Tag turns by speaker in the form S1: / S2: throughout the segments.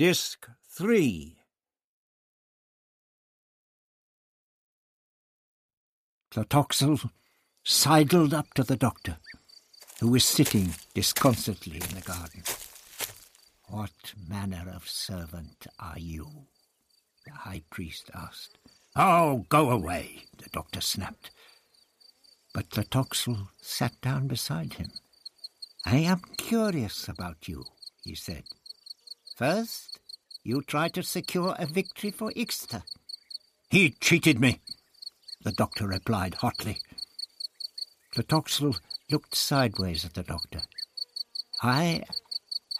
S1: Disc 3. Tlotoxl sidled up to the doctor, who was sitting disconsolately in the garden. What manner of servant are you? the high priest asked. Oh, go away, the doctor snapped. But Tlotoxl sat down beside him. I am curious about you, he said. First, you tried to secure a victory for Ixta. He cheated me, the doctor replied hotly. Tlotoxl looked sideways at the doctor. I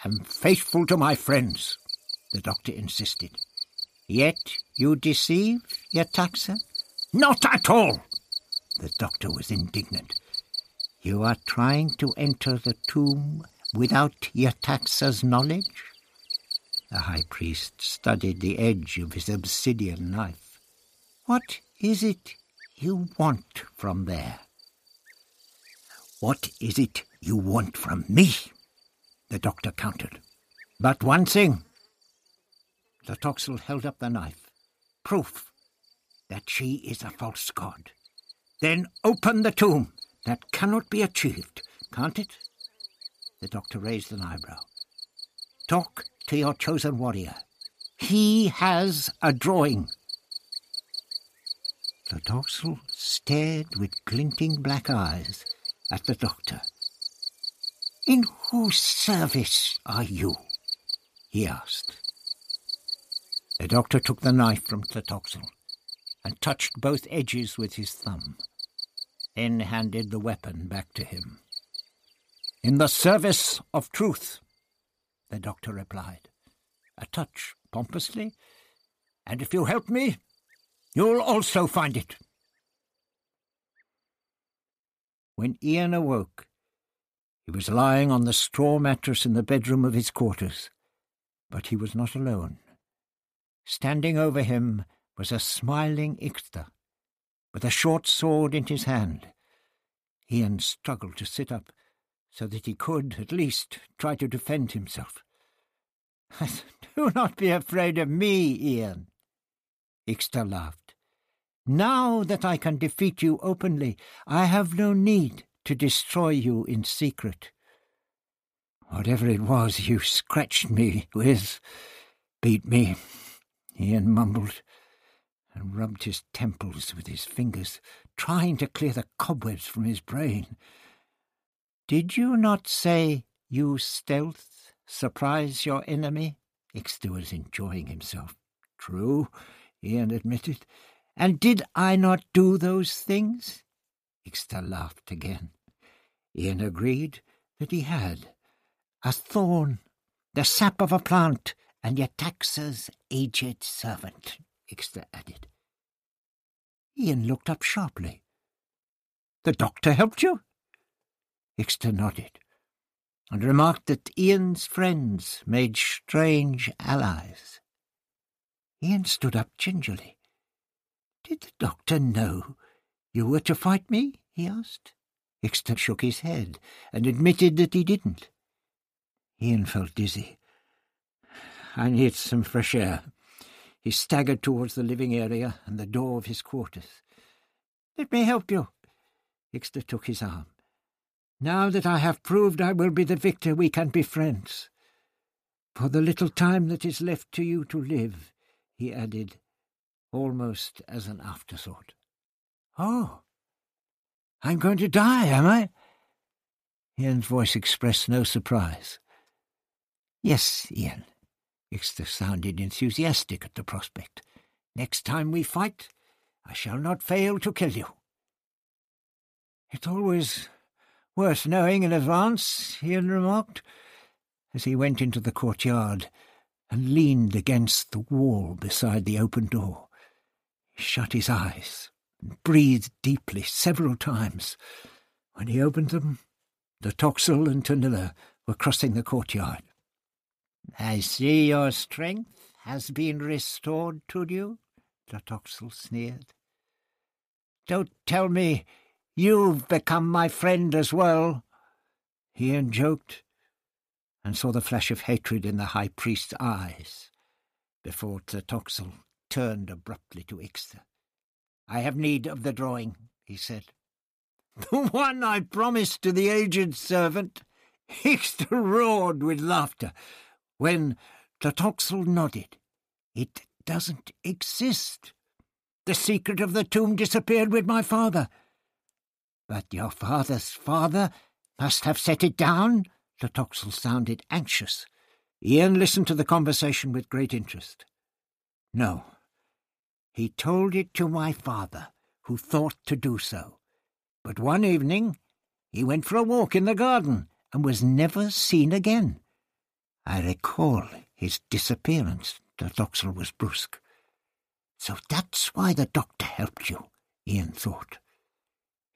S1: am faithful to my friends, the doctor insisted. Yet you deceive Yetaxa? Not at all! The doctor was indignant. You are trying to enter the tomb without Yetaxa's knowledge? The high priest studied the edge of his obsidian knife. What is it you want from there? What is it you want from me? The doctor countered. But one thing. Tlotoxl held up the knife. Proof that she is a false god. Then open the tomb. That cannot be achieved, can't it? The doctor raised an eyebrow. Talk to your chosen warrior. He has a drawing. Tlotoxl stared with glinting black eyes at the doctor. In whose service are you? he asked. The doctor took the knife from Tlotoxl and touched both edges with his thumb, then handed the weapon back to him. In the service of truth, the doctor replied, a touch pompously. And if you help me, you'll also find it. When Ian awoke, he was lying on the straw mattress in the bedroom of his quarters, but he was not alone. Standing over him was a smiling Ixta, with a short sword in his hand. Ian struggled to sit up, so that he could, at least, try to defend himself. Do not be afraid of me, Ian. Ixta laughed. Now that I can defeat you openly, I have no need to destroy you in secret. Whatever it was you scratched me with, beat me, Ian mumbled, and rubbed his temples with his fingers, trying to clear the cobwebs from his brain. Did you not say you stealth surprise your enemy? Ixta was enjoying himself. True, Ian admitted. And did I not do those things? Ixta laughed again. Ian agreed that he had. A thorn, the sap of a plant, and Yetaxa's aged servant, Ixta added. Ian looked up sharply. The doctor helped you? Ixta nodded, and remarked that Ian's friends made strange allies. Ian stood up gingerly. Did the doctor know you were to fight me? he asked. Ixta shook his head and admitted that he didn't. Ian felt dizzy. I need some fresh air. He staggered towards the living area and the door of his quarters. Let me help you. Ixta took his arm. Now that I have proved I will be the victor, we can be friends. For the little time that is left to you to live, he added, almost as an afterthought. Oh, I'm going to die, am I? Ian's voice expressed no surprise. Yes, Ian. Ixta sounded enthusiastic at the prospect. Next time we fight, I shall not fail to kill you. It's always Worth knowing in advance, Ian remarked, as he went into the courtyard and leaned against the wall beside the open door. He shut his eyes and breathed deeply several times. When he opened them, Tlotoxl and Tonila were crossing the courtyard. I see your strength has been restored to you, Tlotoxl sneered. Don't tell me You've become my friend as well. Ian joked, and saw the flash of hatred in the high priest's eyes. before Tlotoxl turned abruptly to Ixta. I have need of the drawing, he said. The one I promised to the aged servant. Ixta roared with laughter when Tlotoxl nodded. It doesn't exist. The secret of the tomb disappeared with my father. But your father's father must have set it down? Tlotoxl sounded anxious. Ian listened to the conversation with great interest. No. He told it to my father, who thought to do so. But one evening he went for a walk in the garden and was never seen again. I recall his disappearance. Tlotoxl was brusque. So that's why the doctor helped you, Ian thought.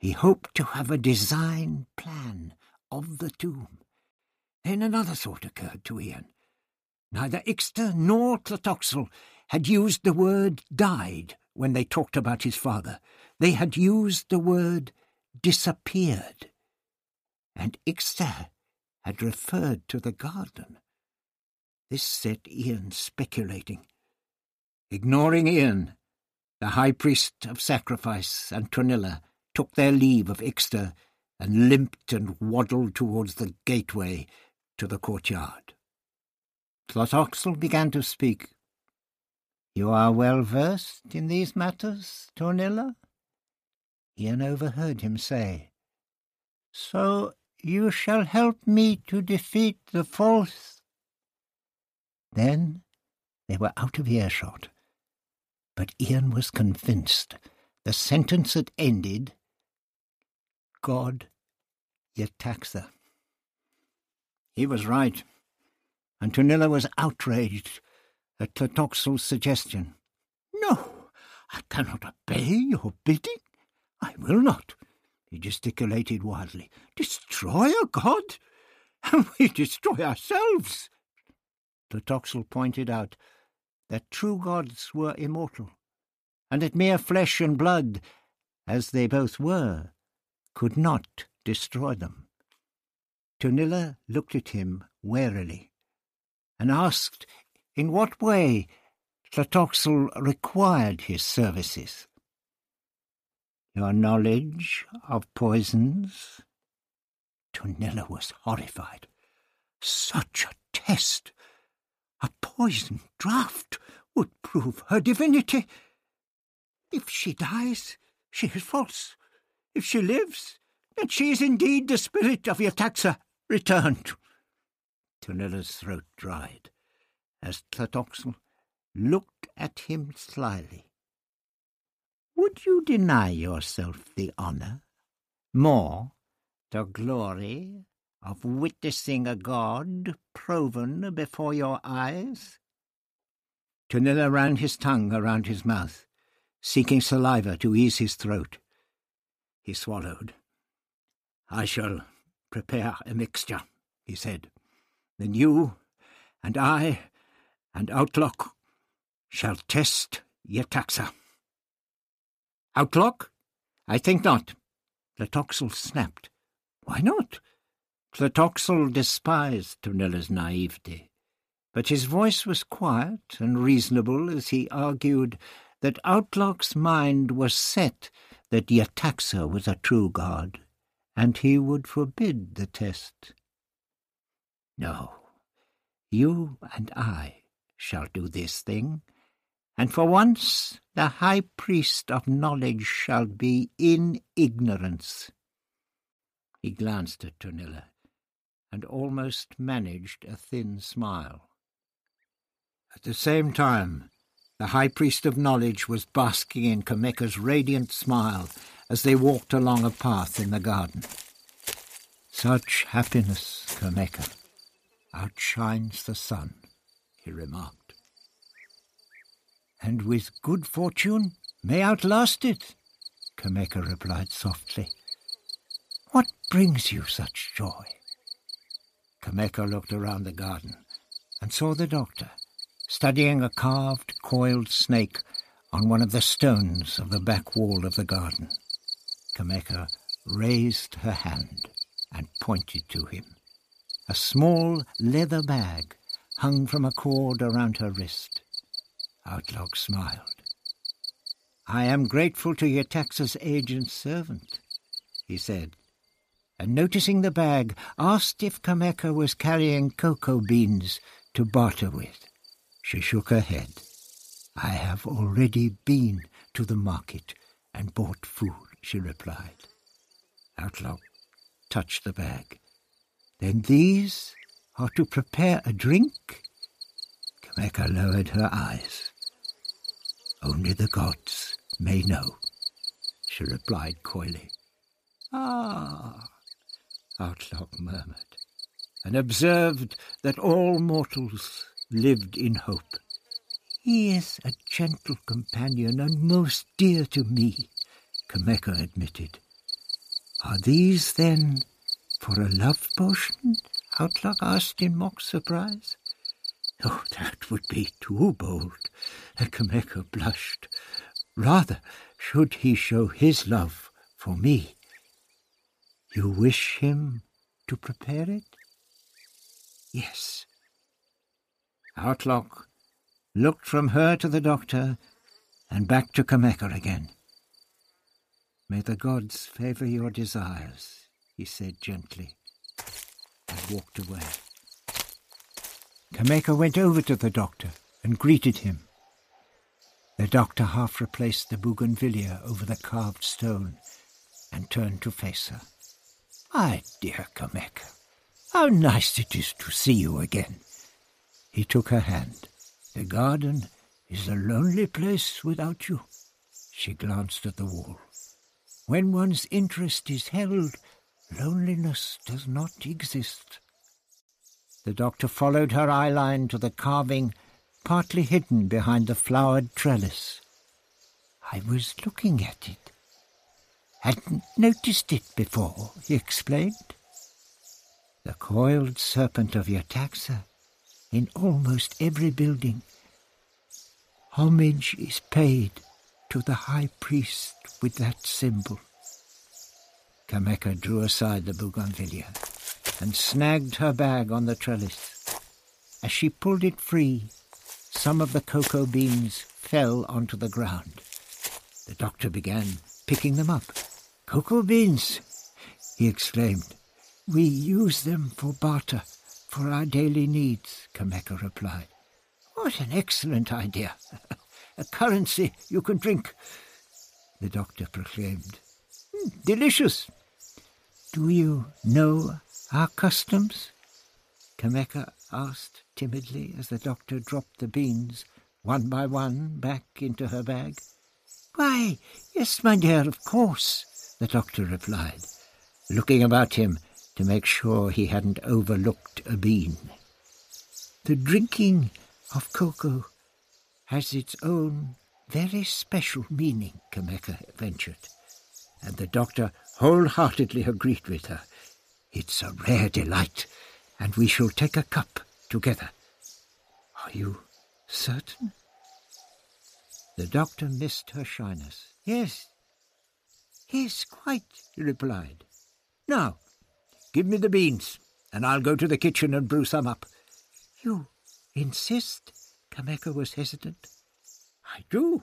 S1: He hoped to have a design plan of the tomb. Then another thought occurred to Ian. Neither Ixta nor Tlotoxl had used the word died when they talked about his father. They had used the word disappeared. And Ixta had referred to the garden. This set Ian speculating. Ignoring Ian, the high priest of sacrifice and Tonila took their leave of Ixta and limped and waddled towards the gateway to the courtyard. Tlotoxl began to speak. You are well versed in these matters, Tonila? Ian overheard him say. So you shall help me to defeat the false. Then they were out of earshot. But Ian was convinced the sentence had ended God Yetaxa. He was right, and Tonila was outraged at Tlotoxl's suggestion. No, I cannot obey your bidding. I will not, he gesticulated wildly. Destroy a god? And we destroy ourselves. Tlotoxl pointed out that true gods were immortal, and that mere flesh and blood, as they both were, could not destroy them. Tonila looked at him warily and asked in what way Tlotoxl required his services. Your knowledge of poisons? Tonila was horrified. Such a test! A poison draught would prove her divinity. If she dies, she is false. If she lives, then she is indeed the spirit of Yetaxa returned. Tonila's throat dried as Tlotoxl looked at him slyly. Would you deny yourself the honour, more, the glory, of witnessing a god proven before your eyes? Tonila ran his tongue around his mouth, seeking saliva to ease his throat. He swallowed. I shall prepare a mixture, he said. Then you and I and Autloc shall test Yetaxa. Autloc? I think not. Tlotoxl snapped. Why not? Tlotoxl despised Tonila's naivety, but his voice was quiet and reasonable as he argued that Autloc's mind was set that Yetaxa was a true god, and he would forbid the test. No, you and I shall do this thing, and for once the high priest of knowledge shall be in ignorance. He glanced at Tonila, and almost managed a thin smile. At the same time, the High Priest of Knowledge was basking in Cameca's radiant smile as they walked along a path in the garden. Such happiness, Cameca, outshines the sun, he remarked. And with good fortune may outlast it, Cameca replied softly. What brings you such joy? Cameca looked around the garden and saw the doctor studying a carved, coiled snake on one of the stones of the back wall of the garden. Cameca raised her hand and pointed to him. A small leather bag hung from a cord around her wrist. Autloc smiled. I am grateful to Yetaxa's agent servant, he said, and noticing the bag, asked if Cameca was carrying cocoa beans to barter with. She shook her head. I have already been to the market and bought food, she replied. Autloc touched the bag. Then these are to prepare a drink? Cameca lowered her eyes. Only the gods may know, she replied coyly. Ah, Autloc murmured, and observed that all mortals lived in hope. He is a gentle companion and most dear to me, Cameca admitted. Are these, then, for a love potion? Autloc asked in mock surprise. Oh, that would be too bold. Cameca blushed. Rather, should he show his love for me. You wish him to prepare it? Yes. Autloc looked from her to the doctor and back to Cameca again. May the gods favour your desires, he said gently, and walked away. Cameca went over to the doctor and greeted him. The doctor half replaced the bougainvillea over the carved stone and turned to face her. My dear Cameca, how nice it is to see you again. He took her hand. The garden is a lonely place without you. She glanced at the wall. When one's interest is held, loneliness does not exist. The doctor followed her eyeline to the carving, partly hidden behind the flowered trellis. I was looking at it. Hadn't noticed it before, he explained. The coiled serpent of Yetaxa in almost every building. Homage is paid to the high priest with that symbol. Cameca drew aside the bougainvillea and snagged her bag on the trellis. As she pulled it free, some of the cocoa beans fell onto the ground. The doctor began picking them up. Cocoa beans, he exclaimed. We use them for barter, for our daily needs, Cameca replied. What an excellent idea. A currency you can drink, the doctor proclaimed. Mm, delicious. Do you know our customs? Cameca asked timidly as the doctor dropped the beans, one by one, back into her bag. Why, yes, my dear, of course, the doctor replied, looking about him to make sure he hadn't overlooked a bean. The drinking of cocoa has its own very special meaning, Cameca ventured, and the doctor wholeheartedly agreed with her. It's a rare delight, and we shall take a cup together. Are you certain? The doctor missed her shyness. Yes, yes, quite, he replied. Now, give me the beans, and I'll go to the kitchen and brew some up. You insist? Cameca was hesitant. I do.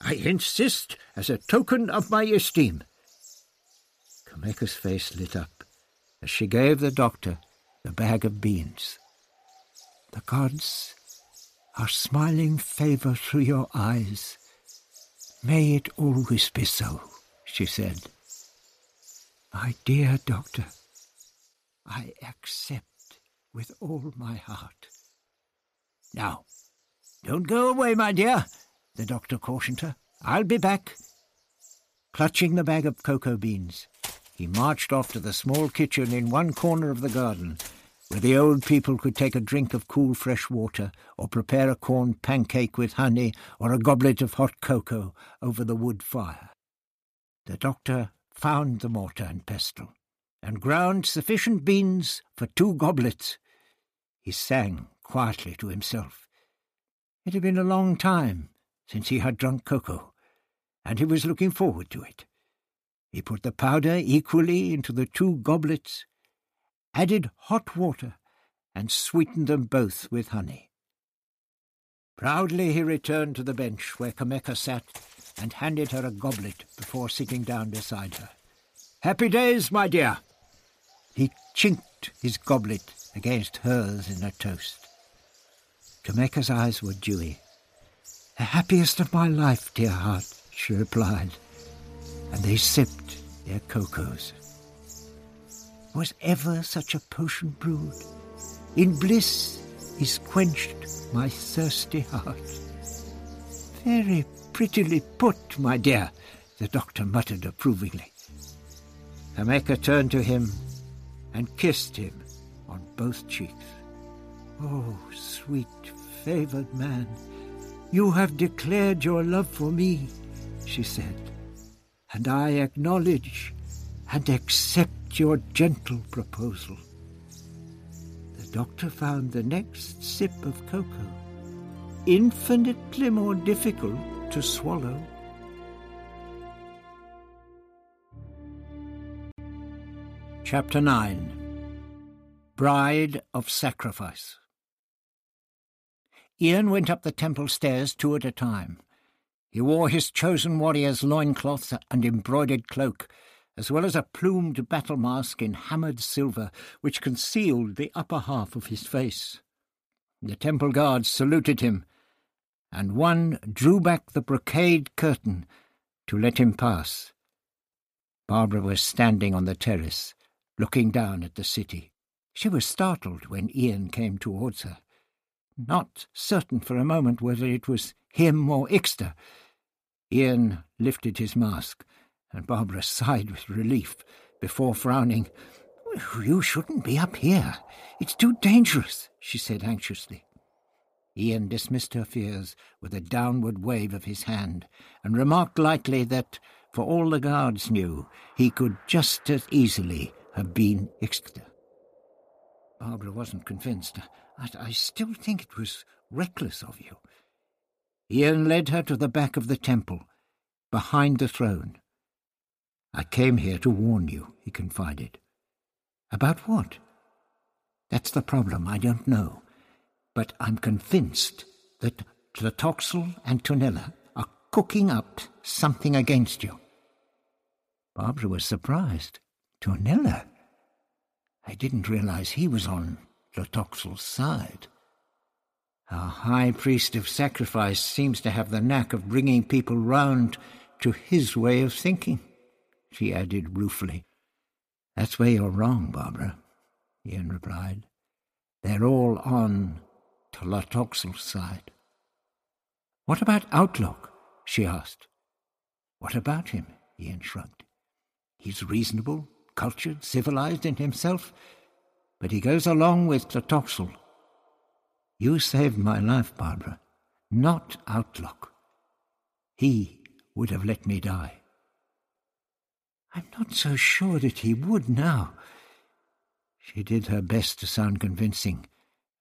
S1: I insist as a token of my esteem. Cameca's face lit up as she gave the doctor the bag of beans. The gods are smiling favour through your eyes. May it always be so, she said. My dear doctor, I accept with all my heart. Now, don't go away, my dear, the doctor cautioned her. I'll be back. Clutching the bag of cocoa beans, he marched off to the small kitchen in one corner of the garden, where the old people could take a drink of cool fresh water, or prepare a corn pancake with honey, or a goblet of hot cocoa over the wood fire. The doctor found the mortar and pestle, and ground sufficient beans for two goblets. He sang quietly to himself. It had been a long time since he had drunk cocoa, and he was looking forward to it. He put the powder equally into the two goblets, added hot water, and sweetened them both with honey. Proudly he returned to the bench where Cameca sat and handed her a goblet before sitting down beside her. Happy days, my dear. He chinked his goblet against hers in a toast. Cameca's eyes were dewy. The happiest of my life, dear heart, she replied, and they sipped their cocos. Was ever such a potion brewed? In bliss is quenched my thirsty heart. Very prettily put, my dear, the doctor muttered approvingly. Cameca turned to him and kissed him on both cheeks. Oh, sweet, favoured man, you have declared your love for me, she said, and I acknowledge and accept your gentle proposal. The doctor found the next sip of cocoa infinitely more difficult to swallow. Chapter 9 Bride of Sacrifice Ian went up the temple stairs two at a time. He wore his chosen warrior's loincloth and embroidered cloak, as well as a plumed battle mask in hammered silver, which concealed the upper half of his face. The temple guards saluted him, and one drew back the brocade curtain to let him pass. Barbara was standing on the terrace, looking down at the city. She was startled when Ian came towards her, not certain for a moment whether it was him or Ixta. Ian lifted his mask, and Barbara sighed with relief before frowning. You shouldn't be up here. It's too dangerous, she said anxiously. Ian dismissed her fears with a downward wave of his hand, and remarked lightly that, for all the guards knew, he could just as easily have been Ixta. Barbara wasn't convinced. I, I still think it was reckless of you. Ian led her to the back of the temple, behind the throne. I came here to warn you, he confided. About what? That's the problem, I don't know but I'm convinced that Tlotoxl and Tonila are cooking up something against you. Barbara was surprised. Tonila? I didn't realize he was on Tlotoxl's side. Our high priest of sacrifice seems to have the knack of bringing people round to his way of thinking, she added ruefully. That's where you're wrong, Barbara, Ian replied. They're all on Tlotoxl's side. What about Autloc? she asked. What about him? Ian shrugged. He's reasonable, cultured, civilized in himself, but he goes along with Tlotoxl. You saved my life, Barbara, not Autloc. He would have let me die. I'm not so sure that he would now. She did her best to sound convincing,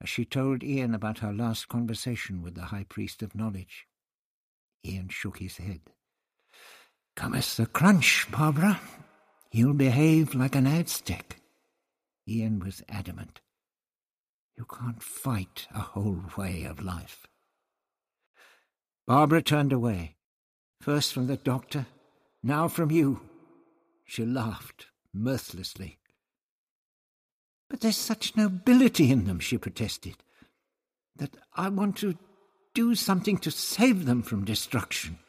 S1: as she told Ian about her last conversation with the High Priest of Knowledge. Ian shook his head. Cometh the crunch, Barbara. He'll behave like an Aztec. Ian was adamant. You can't fight a whole way of life. Barbara turned away, first from the doctor, now from you. She laughed mirthlessly. But there's such nobility in them, she protested, that I want to do something to save them from destruction.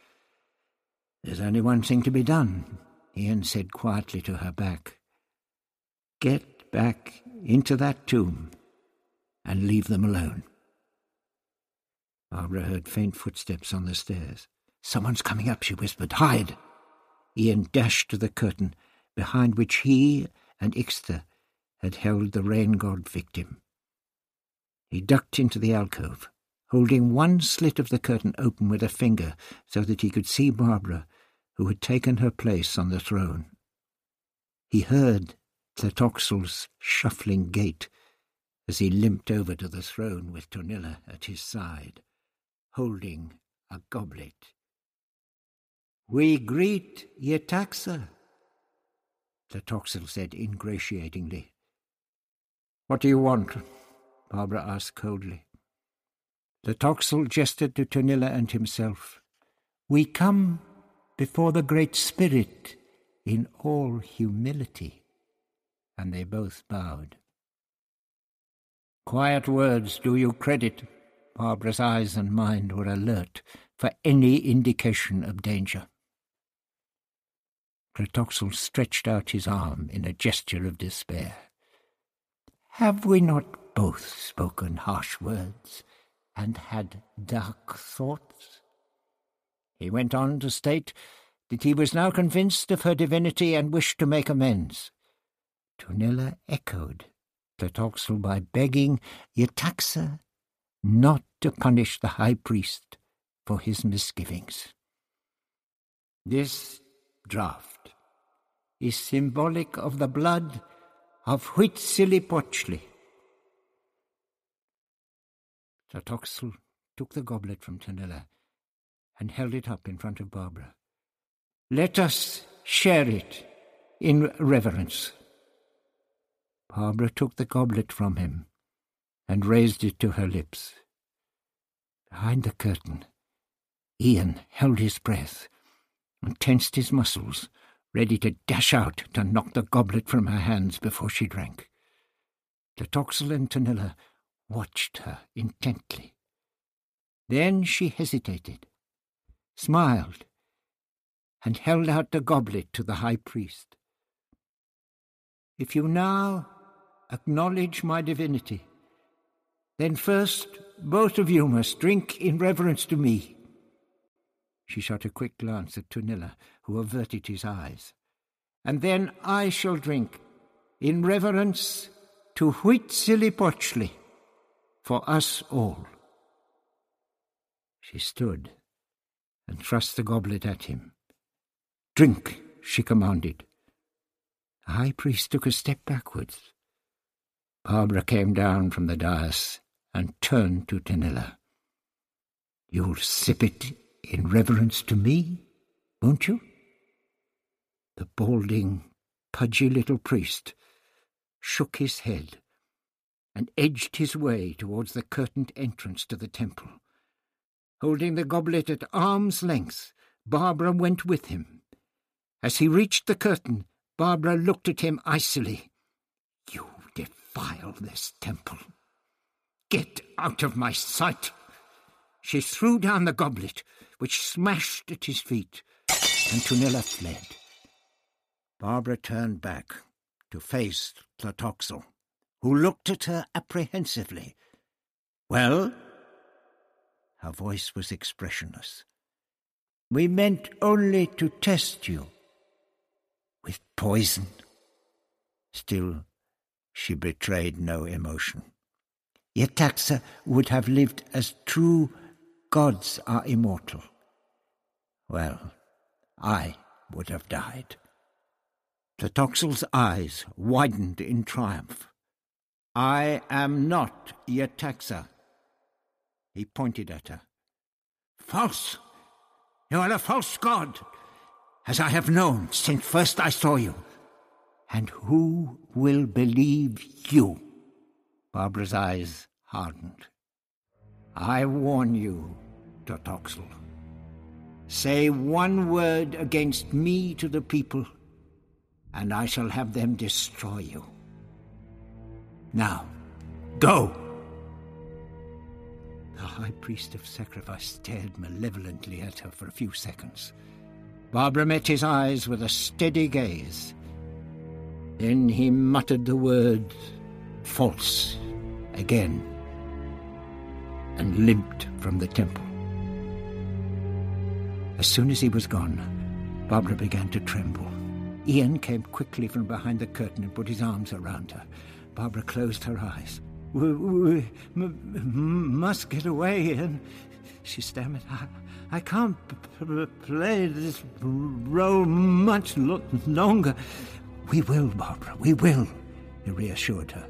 S1: There's only one thing to be done, Ian said quietly to her back. Get back into that tomb and leave them alone. Barbara heard faint footsteps on the stairs. Someone's coming up, she whispered. Hide! Ian dashed to the curtain, behind which he and Ixta had held the rain god victim. He ducked into the alcove, holding one slit of the curtain open with a finger so that he could see Barbara, who had taken her place on the throne. He heard Tlotoxl's shuffling gait as he limped over to the throne with Tonila at his side, holding a goblet. We greet Yetaxa, Tlotoxl said ingratiatingly. What do you want? Barbara asked coldly. Tlotoxl gestured to Tonila and himself. We come before the Great Spirit in all humility. And they both bowed. Quiet words do you credit. Barbara's eyes and mind were alert for any indication of danger. Tlotoxl stretched out his arm in a gesture of despair. Have we not both spoken harsh words and had dark thoughts? He went on to state that he was now convinced of her divinity and wished to make amends. Tonila echoed Tlotoxl by begging Yetaxa not to punish the high priest for his misgivings. This draft is symbolic of the blood of Huitzilopochtli. Tlotoxl took the goblet from Tonila and held it up in front of Barbara. Let us share it in reverence. Barbara took the goblet from him and raised it to her lips. Behind the curtain, Ian held his breath and tensed his muscles, ready to dash out to knock the goblet from her hands before she drank. Tlotoxl and Tonila watched her intently. Then she hesitated, smiled, and held out the goblet to the high priest. If you now acknowledge my divinity, then first both of you must drink in reverence to me. She shot a quick glance at Tonila, who averted his eyes. And then I shall drink in reverence to Huitzilopochtli for us all. She stood and thrust the goblet at him. Drink, she commanded. The high priest took a step backwards. Barbara came down from the dais and turned to Tonila. You'll sip it in reverence to me, won't you? The balding, pudgy little priest shook his head and edged his way towards the curtained entrance to the temple. Holding the goblet at arm's length, Barbara went with him. As he reached the curtain, Barbara looked at him icily. You defile this temple. Get out of my sight! She threw down the goblet, which smashed at his feet, and Tonila fled. Barbara turned back to face Tlotoxl, who looked at her apprehensively. Well? Her voice was expressionless. We meant only to test you. With poison? Still, she betrayed no emotion. Yetaxa would have lived as true gods are immortal. Well, I would have died. Tlotoxl's eyes widened in triumph. I am not Yetaxa. He pointed at her. False! You are a false god, as I have known since first I saw you. And who will believe you? Barbara's eyes hardened. I warn you, Tlotoxl. Say one word against me to the people, and I shall have them destroy you. Now, go! The high priest of sacrifice stared malevolently at her for a few seconds. Barbara met his eyes with a steady gaze. Then he muttered the word false again and limped from the temple. As soon as he was gone, Barbara began to tremble. Ian came quickly from behind the curtain and put his arms around her. Barbara closed her eyes. We, we must get away, and she stammered. I, I can't play this role much lo- longer. We will, Barbara, we will, he reassured her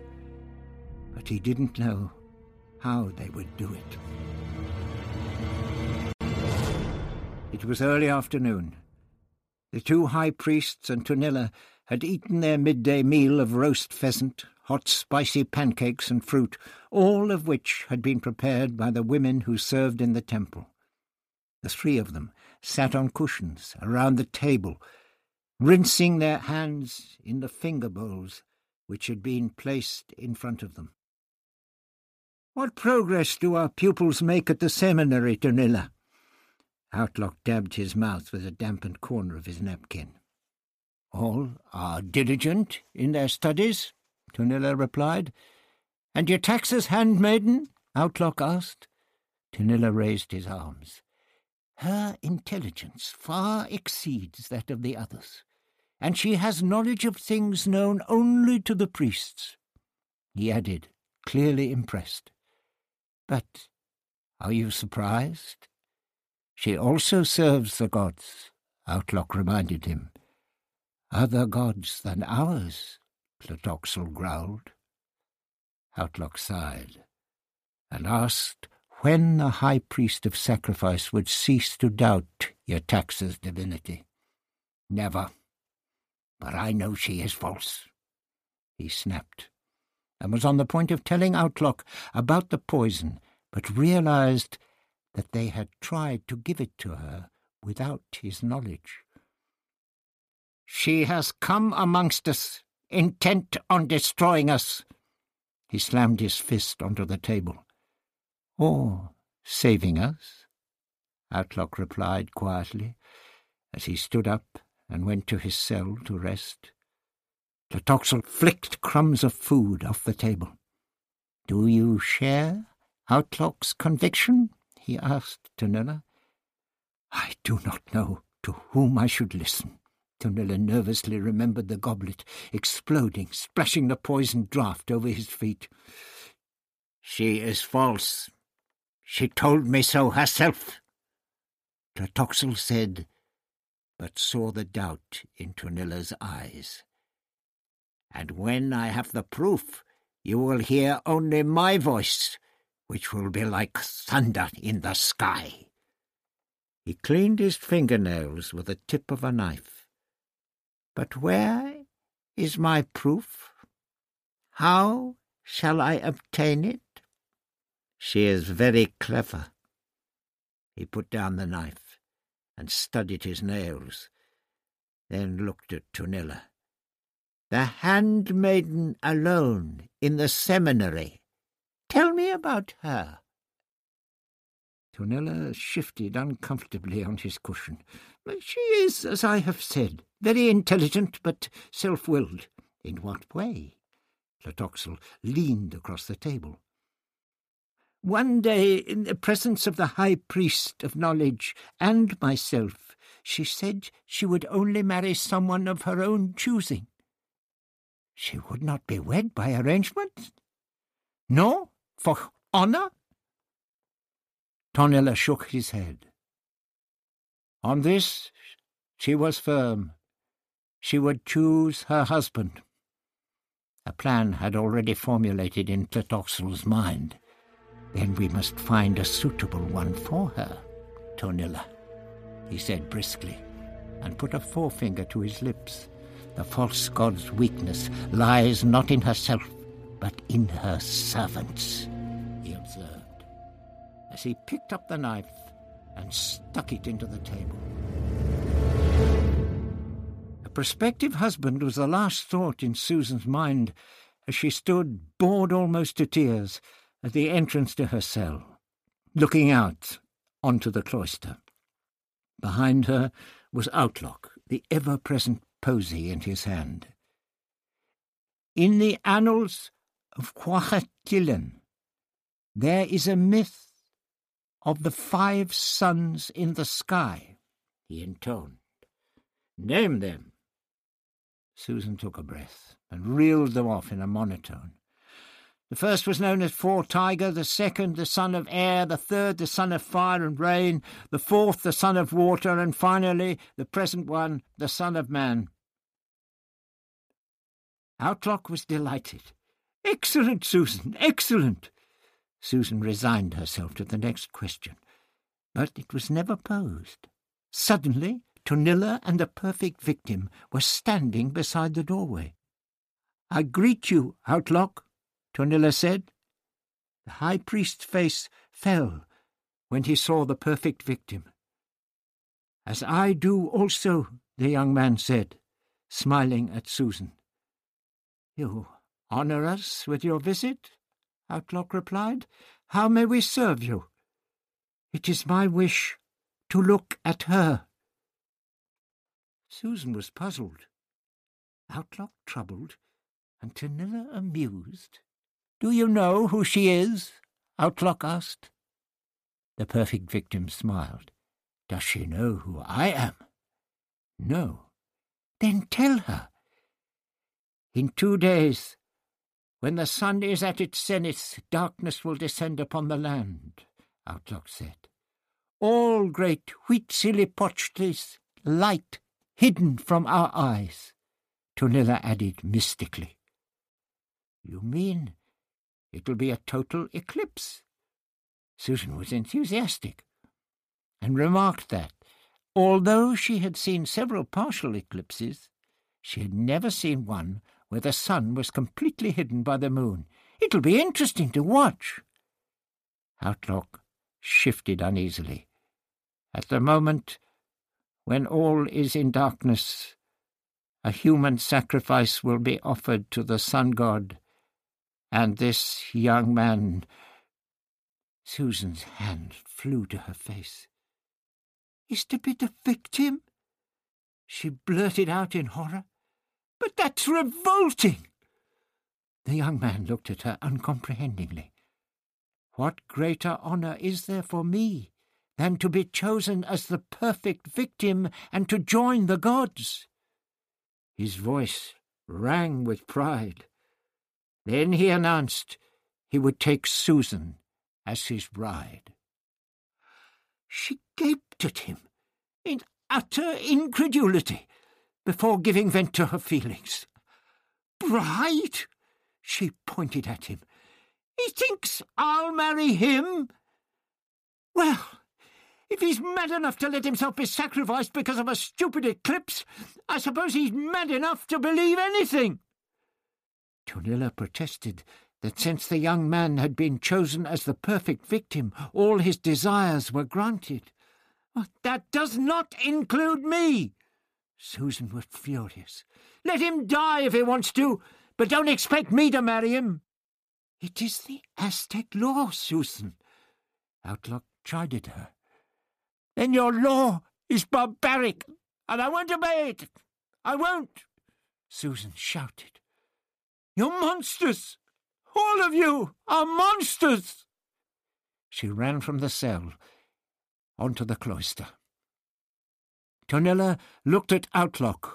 S1: but he didn't know how they would do it. It was early afternoon. The two high priests and Tonila had eaten their midday meal of roast pheasant, hot spicy pancakes and fruit, all of which had been prepared by the women who served in the temple. The three of them sat on cushions around the table, rinsing their hands in the finger bowls which had been placed in front of them. What progress do our pupils make at the seminary, Tonila? Autloc dabbed his mouth with a dampened corner of his napkin. All are diligent in their studies, Tonila replied. And Yetaxa's, handmaiden? Autloc asked. Tonila raised his arms. Her intelligence far exceeds that of the others, and she has knowledge of things known only to the priests. He added, clearly impressed. But are you surprised? She also serves the gods, Autloc reminded him. Other gods than ours, Tlotoxl growled. Autloc sighed and asked when the high priest of sacrifice would cease to doubt Yetaxa's divinity. Never. But I know she is false, he snapped, and was on the point of telling Autloc about the poison, but realized that they had tried to give it to her without his knowledge. She has come amongst us, intent on destroying us. He slammed his fist onto the table. Or saving us? Autloc replied quietly, as he stood up and went to his cell to rest. Tlotoxl flicked crumbs of food off the table. Do you share Autloc's conviction? he asked Tonila. I do not know to whom I should listen. Tonila nervously remembered the goblet exploding, splashing the poisoned draught over his feet. She is false, she told me so herself. Tlotoxl said, but saw the doubt in Tonila's eyes. And when I have the proof, you will hear only my voice, which will be like thunder in the sky. He cleaned his fingernails with the tip of a knife. But where is my proof? How shall I obtain it? She is very clever. He put down the knife and studied his nails, then looked at Tonila. The handmaiden alone in the seminary. Tell me about her. Tonila shifted uncomfortably on his cushion. She is, as I have said, very intelligent but self-willed. In what way? Tlotoxl leaned across the table. One day, in the presence of the high priest of knowledge and myself, she said she would only marry someone of her own choosing. She would not be wed by arrangement? No, for honour? Tonila shook his head. On this she was firm. She would choose her husband. A plan had already formulated in Tlotoxl's mind. Then we must find a suitable one for her, Tonila, he said briskly, and put a forefinger to his lips. The false god's weakness lies not in herself, but in her servants, as he picked up the knife and stuck it into the table. A prospective husband was the last thought in Susan's mind as she stood, bored almost to tears, at the entrance to her cell, looking out onto the cloister. Behind her was Autloc, the ever-present posy in his hand. In the annals of Cuachtillan, there is a myth of the five suns in the sky, he intoned. Name them. Susan took a breath and reeled them off in a monotone. The first was known as Four Tiger, the second the son of air, the third the son of fire and rain, the fourth the son of water, and finally the present one the son of man. Autloc was delighted. Excellent, Susan, excellent. Susan resigned herself to the next question, but it was never posed. Suddenly, Tonila and the perfect victim were standing beside the doorway. I greet you, Autloc, Tonila said. The high priest's face fell when he saw the perfect victim. As I do also, the young man said, smiling at Susan. You honour us with your visit? Autloc replied. How may we serve you? It is my wish to look at her. Susan was puzzled, Autloc troubled, and Tonila amused. Do you know who she is? Autloc asked. The perfect victim smiled. Does she know who I am? No. Then tell her. In two days, when the sun is at its zenith, darkness will descend upon the land, Autloc said. All great Huitzilopochtli's light hidden from our eyes, Tonila added mystically. You mean it'll be a total eclipse? Susan was enthusiastic, and remarked that, although she had seen several partial eclipses, she had never seen one where the sun was completely hidden by the moon. It'll be interesting to watch. Autloc shifted uneasily. At the moment when all is in darkness, a human sacrifice will be offered to the sun god, and this young man. Susan's hand flew to her face. Is to be the victim? She blurted out in horror. But that's revolting! The young man looked at her uncomprehendingly. What greater honour is there for me than to be chosen as the perfect victim and to join the gods? His voice rang with pride. Then he announced he would take Susan as his bride. She gaped at him in utter incredulity before giving vent to her feelings. Bride? She pointed at him. He thinks I'll marry him? Well, if he's mad enough to let himself be sacrificed because of a stupid eclipse, I suppose he's mad enough to believe anything. Tonila protested that since the young man had been chosen as the perfect victim, all his desires were granted. That does not include me. Susan was furious. Let him die if he wants to, but don't expect me to marry him. It is the Aztec law, Susan. Autloc chided her. Then your law is barbaric, and I won't obey it. I won't. Susan shouted. You're monsters! All of you are monsters! She ran from the cell onto the cloister. Tonila looked at Autloc.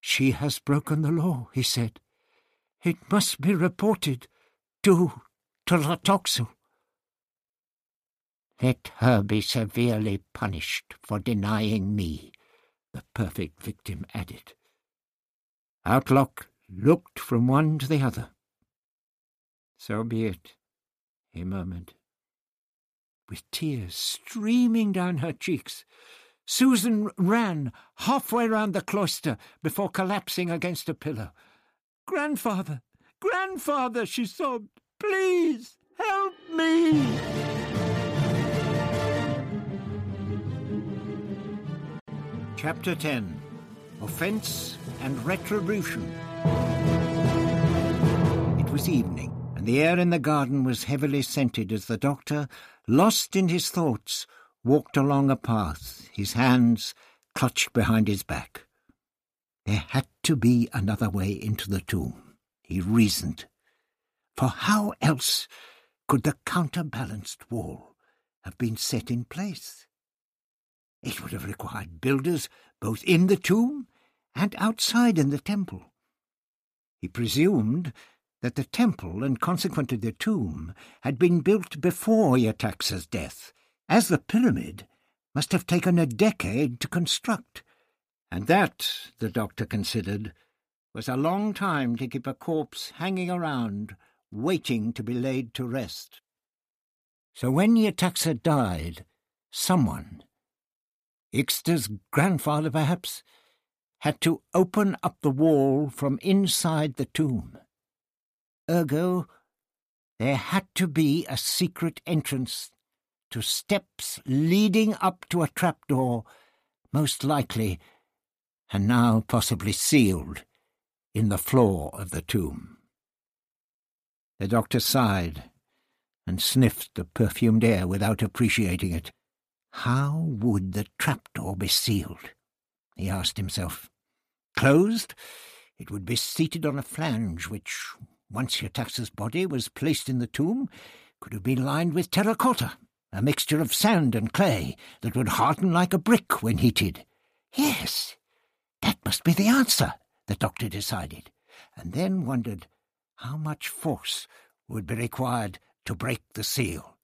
S1: She has broken the law, he said. It must be reported to Tlotoxl. Let her be severely punished for denying me, the perfect victim added. Autloc looked from one to the other. So be it, he murmured. With tears streaming down her cheeks, Susan ran halfway round the cloister before collapsing against a pillar. Grandfather, grandfather, she sobbed, please help me. Chapter 10 Offence and Retribution. It was evening, and the air in the garden was heavily scented as the doctor, lost in his thoughts, walked along a path, his hands clutched behind his back. There had to be another way into the tomb, he reasoned. For how else could the counterbalanced wall have been set in place? It would have required builders both in the tomb and outside in the temple. He presumed that the temple, and consequently the tomb, had been built before Yetaxa's death, as the pyramid must have taken a decade to construct. And that, the doctor considered, was a long time to keep a corpse hanging around, waiting to be laid to rest. So when Yetaxa died, someone, Ixta's grandfather, perhaps, had to open up the wall from inside the tomb. Ergo, there had to be a secret entrance to steps leading up to a trapdoor, most likely, and now possibly sealed, in the floor of the tomb. The doctor sighed and sniffed the perfumed air without appreciating it. How would the trapdoor be sealed? he asked himself. Closed, it would be seated on a flange which, once Yetaxa's body was placed in the tomb, could have been lined with terracotta, a mixture of sand and clay that would harden like a brick when heated. Yes, that must be the answer, the doctor decided, and then wondered how much force would be required to break the seal.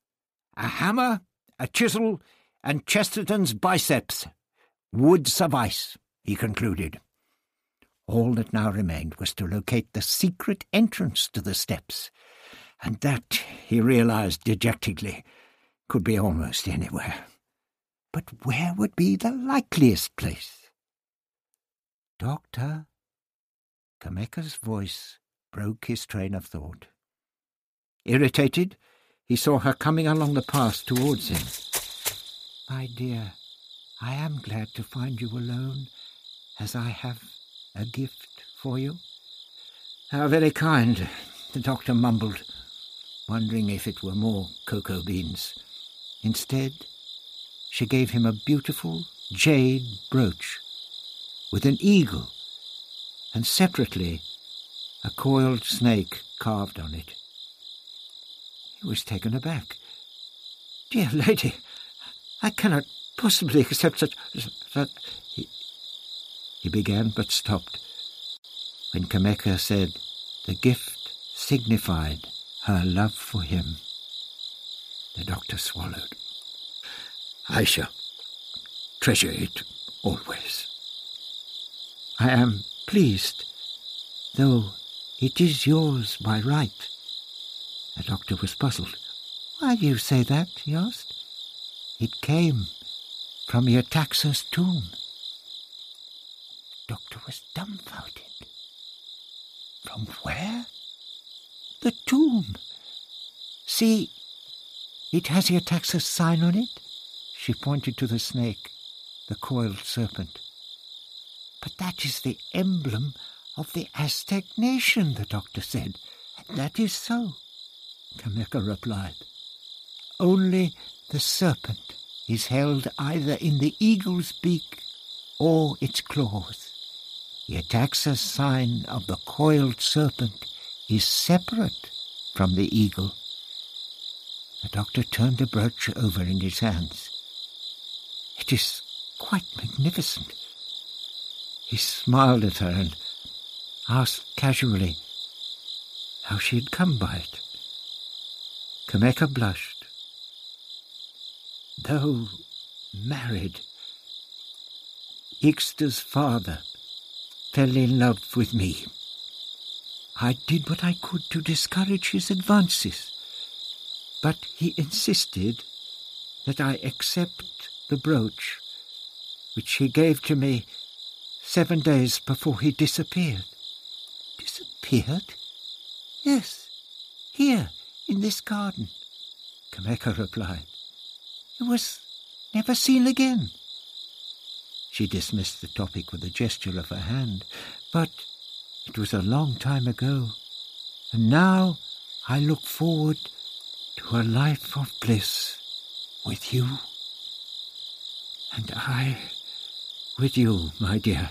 S1: A hammer, a chisel, and Chesterton's biceps would suffice, he concluded. All that now remained was to locate the secret entrance to the steps, and that, he realized dejectedly, could be almost anywhere. But where would be the likeliest place? Doctor? Cameca's voice broke his train of thought. Irritated, he saw her coming along the path towards him. My dear, I am glad to find you alone, as I have a gift for you. How very kind, the doctor mumbled, wondering if it were more cocoa beans. Instead, she gave him a beautiful jade brooch with an eagle, and separately a coiled snake carved on it. He was taken aback. Dear lady, I cannot possibly accept such... such... He, he began but stopped when Cameca said the gift signified her love for him. The doctor swallowed. I shall treasure it always. I am pleased, though it is yours by right. The doctor was puzzled. Why do you say that? he asked. It came from Yetaxa's tomb. The doctor was dumbfounded. From where? The tomb. See, it has Yetaxa's sign on it. She pointed to the snake, the coiled serpent. But that is the emblem of the Aztec nation, the doctor said. That is so. Cameca replied. Only the serpent is held either in the eagle's beak or its claws. Yetaxa's sign of the coiled serpent is separate from the eagle. The doctor turned the brooch over in his hands. It is quite magnificent. He smiled at her and asked casually how she had come by it. Cameca blushed. Though married, Ixta's father fell in love with me. I did what I could to discourage his advances, but he insisted that I accept the brooch, which he gave to me seven days before he disappeared. Disappeared? Yes, here, in this garden, Cameca replied. It was never seen again. She dismissed the topic with a gesture of her hand, but it was a long time ago, and now I look forward to a life of bliss with you. And I with you, my dear,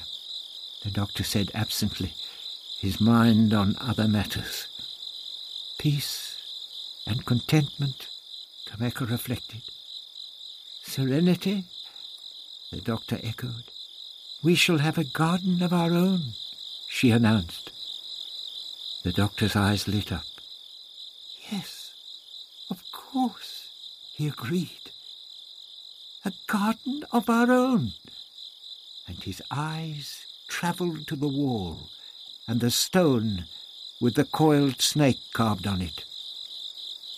S1: the doctor said absently, his mind on other matters. Peace and contentment, Cameca reflected. Serenity, the doctor echoed. We shall have a garden of our own, she announced. The doctor's eyes lit up. Yes, course, he agreed. A garden of our own. And his eyes travelled to the wall and the stone with the coiled snake carved on it.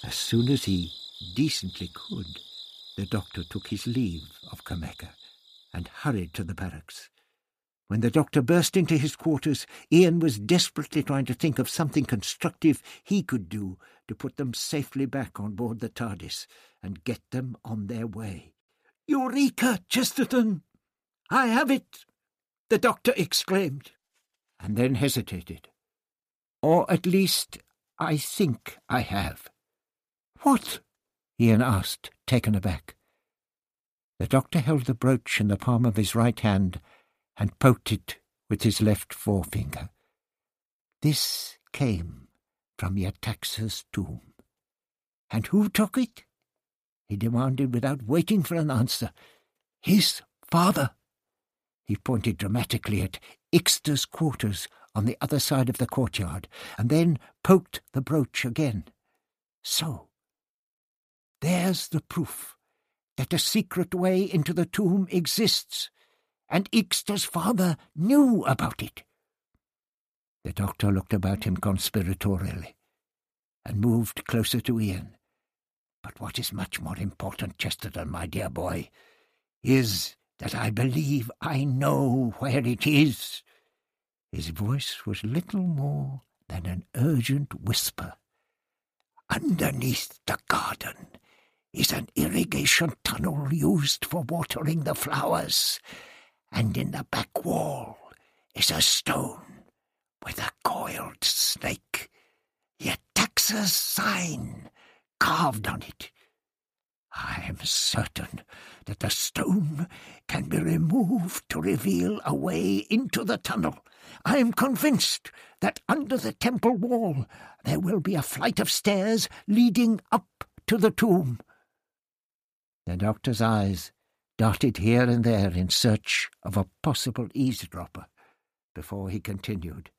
S1: As soon as he decently could, the doctor took his leave of Cameca and hurried to the barracks. When the doctor burst into his quarters, Ian was desperately trying to think of something constructive he could do to put them safely back on board the TARDIS and get them on their way. Eureka, Chesterton! I have it! the doctor exclaimed, and then hesitated. Or at least I think I have. What? Ian asked, taken aback. The doctor held the brooch in the palm of his right hand and poked it with his left forefinger. This came from Yetaxa's tomb. And who took it? He demanded without waiting for an answer. His father. He pointed dramatically at Ixta's quarters on the other side of the courtyard, and then poked the brooch again. So, there's the proof that a secret way into the tomb exists, and Ixta's father knew about it. The doctor looked about him conspiratorially and moved closer to Ian. But what is much more important, Chesterton, my dear boy, is that I believe I know where it is. His voice was little more than an urgent whisper. Underneath the garden is an irrigation tunnel used for watering the flowers, and in the back wall is a stone with a coiled snake, Yetaxa's sign carved on it. I am certain that the stone can be removed to reveal a way into the tunnel. I am convinced that under the temple wall there will be a flight of stairs leading up to the tomb. The doctor's eyes darted here and there in search of a possible eavesdropper before he continued.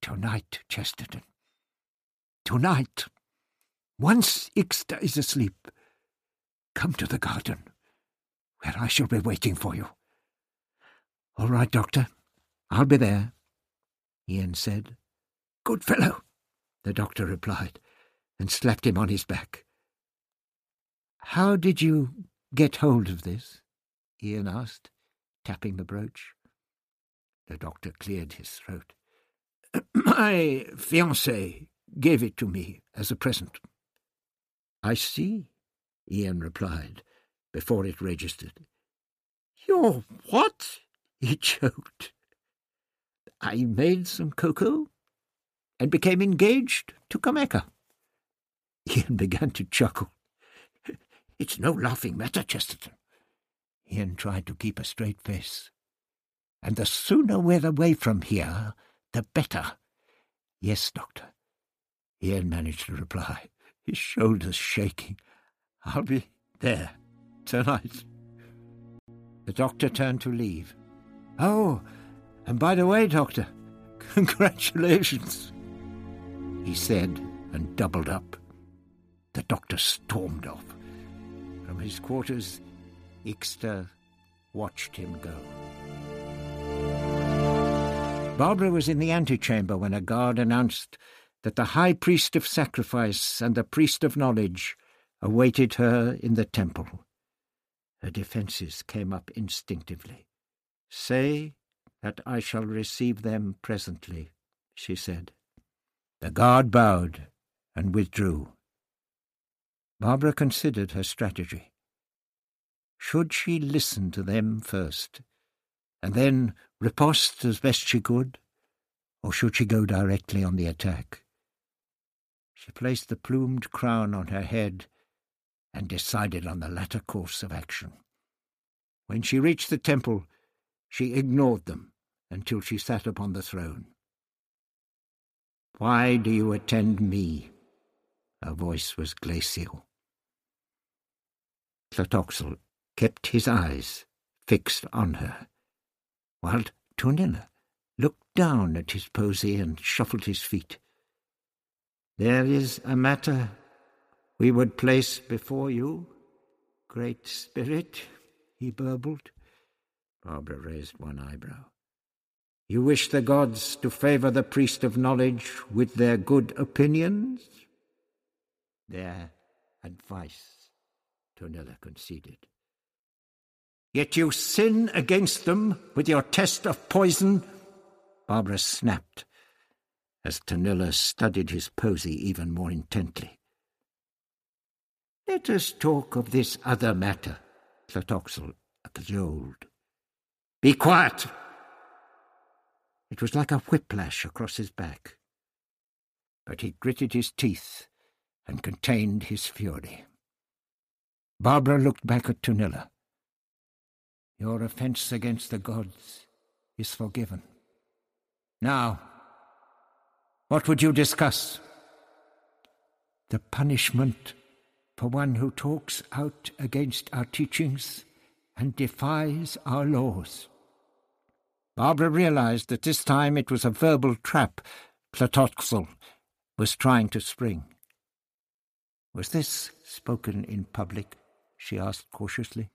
S1: Tonight, Chesterton. Tonight. Once Ixta is asleep, come to the garden, where I shall be waiting for you. All right, Doctor. I'll be there, Ian said. Good fellow, the doctor replied, and slapped him on his back. How did you get hold of this? Ian asked, tapping the brooch. The doctor cleared his throat. My fiancée gave it to me as a present. I see, Ian replied, before it registered. Your what? he choked. I made some cocoa and became engaged to Cameca. Ian began to chuckle. It's no laughing matter, Chesterton. Ian tried to keep a straight face. And the sooner we're away from here, the better. Yes, Doctor. Ian managed to reply, his shoulders shaking. I'll be there tonight. The doctor turned to leave. Oh, and by the way, Doctor, congratulations, he said and doubled up. The doctor stormed off. From his quarters, Ixta watched him go. Barbara was in the antechamber when a guard announced that the high priest of sacrifice and the priest of knowledge awaited her in the temple. Her defences came up instinctively. Say that I shall receive them presently, she said. The guard bowed and withdrew. Barbara considered her strategy. Should she listen to them first, and then riposte as best she could, or should she go directly on the attack? She placed the plumed crown on her head and decided on the latter course of action. When she reached the temple, she ignored them until she sat upon the throne. Why do you attend me? Her voice was glacial. Tlotoxl kept his eyes fixed on her, while Tonila looked down at his posy and shuffled his feet. There is a matter we would place before you, Great Spirit, he burbled. Barbara raised one eyebrow. You wish the gods to favour the priest of knowledge with their good opinions? Their advice, Tonila conceded. Yet you sin against them with your test of poison. Barbara snapped as Tonila studied his posy even more intently. Let us talk of this other matter, Tlotoxl cajoled. Be quiet! It was like a whiplash across his back. But he gritted his teeth and contained his fury. Barbara looked back at Tonila. Your offence against the gods is forgiven. Now, what would you discuss? The punishment for one who talks out against our teachings and defies our laws. Barbara realized that this time it was a verbal trap Tlotoxl was trying to spring. Was this spoken in public? She asked cautiously.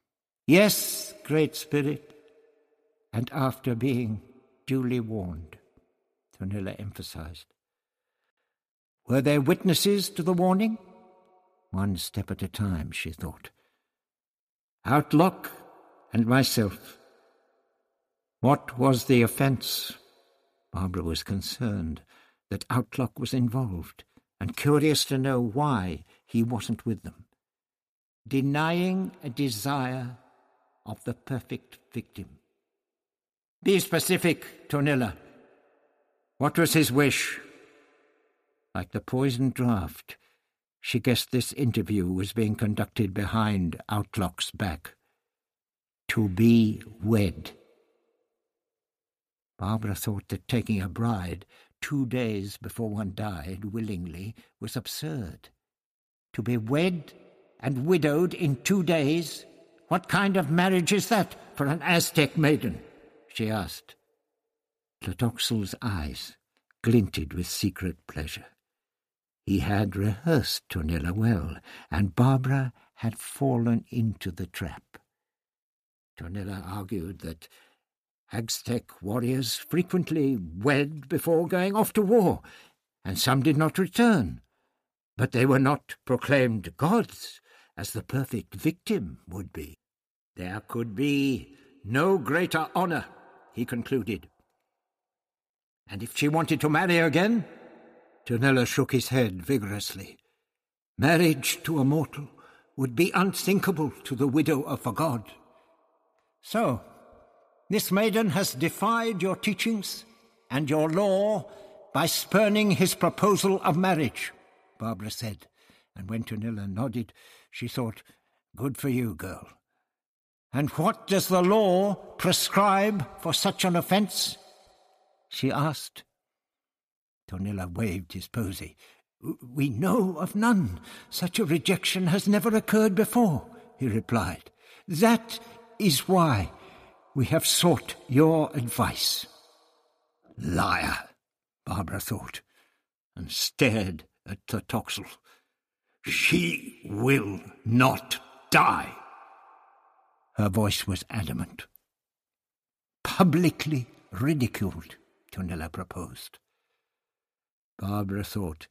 S1: Yes, Great Spirit, and after being duly warned, Tonila emphasized. Were there witnesses to the warning? One step at a time, she thought. Autloc and myself. What was the offence? Barbara was concerned that Autloc was involved and curious to know why he wasn't with them. Denying a desire of the perfect victim. Be specific, Tonila. What was his wish? Like the poisoned draught, she guessed this interview was being conducted behind Autloc's back. To be wed. Barbara thought that taking a bride two days before one died willingly was absurd. To be wed and widowed in two days? What kind of marriage is that for an Aztec maiden? she asked. Tlotoxl's eyes glinted with secret pleasure. He had rehearsed Tonila well, and Barbara had fallen into the trap. Tonila argued that Aztec warriors frequently wed before going off to war, and some did not return. But they were not proclaimed gods, as the perfect victim would be. There could be no greater honour, he concluded. And if she wanted to marry again? Tonila shook his head vigorously. Marriage to a mortal would be unthinkable to the widow of a god. So, this maiden has defied your teachings and your law by spurning his proposal of marriage, Barbara said, and when Tonila nodded, she thought, Good for you, girl. And what does the law prescribe for such an offence? she asked. Tonila waved his posy. We know of none. Such a rejection has never occurred before, he replied. That is why we have sought your advice. Liar, Barbara thought, and stared at Tlotoxl. She will not die. Her voice was adamant. Publicly ridiculed, Tonila proposed. Barbara thought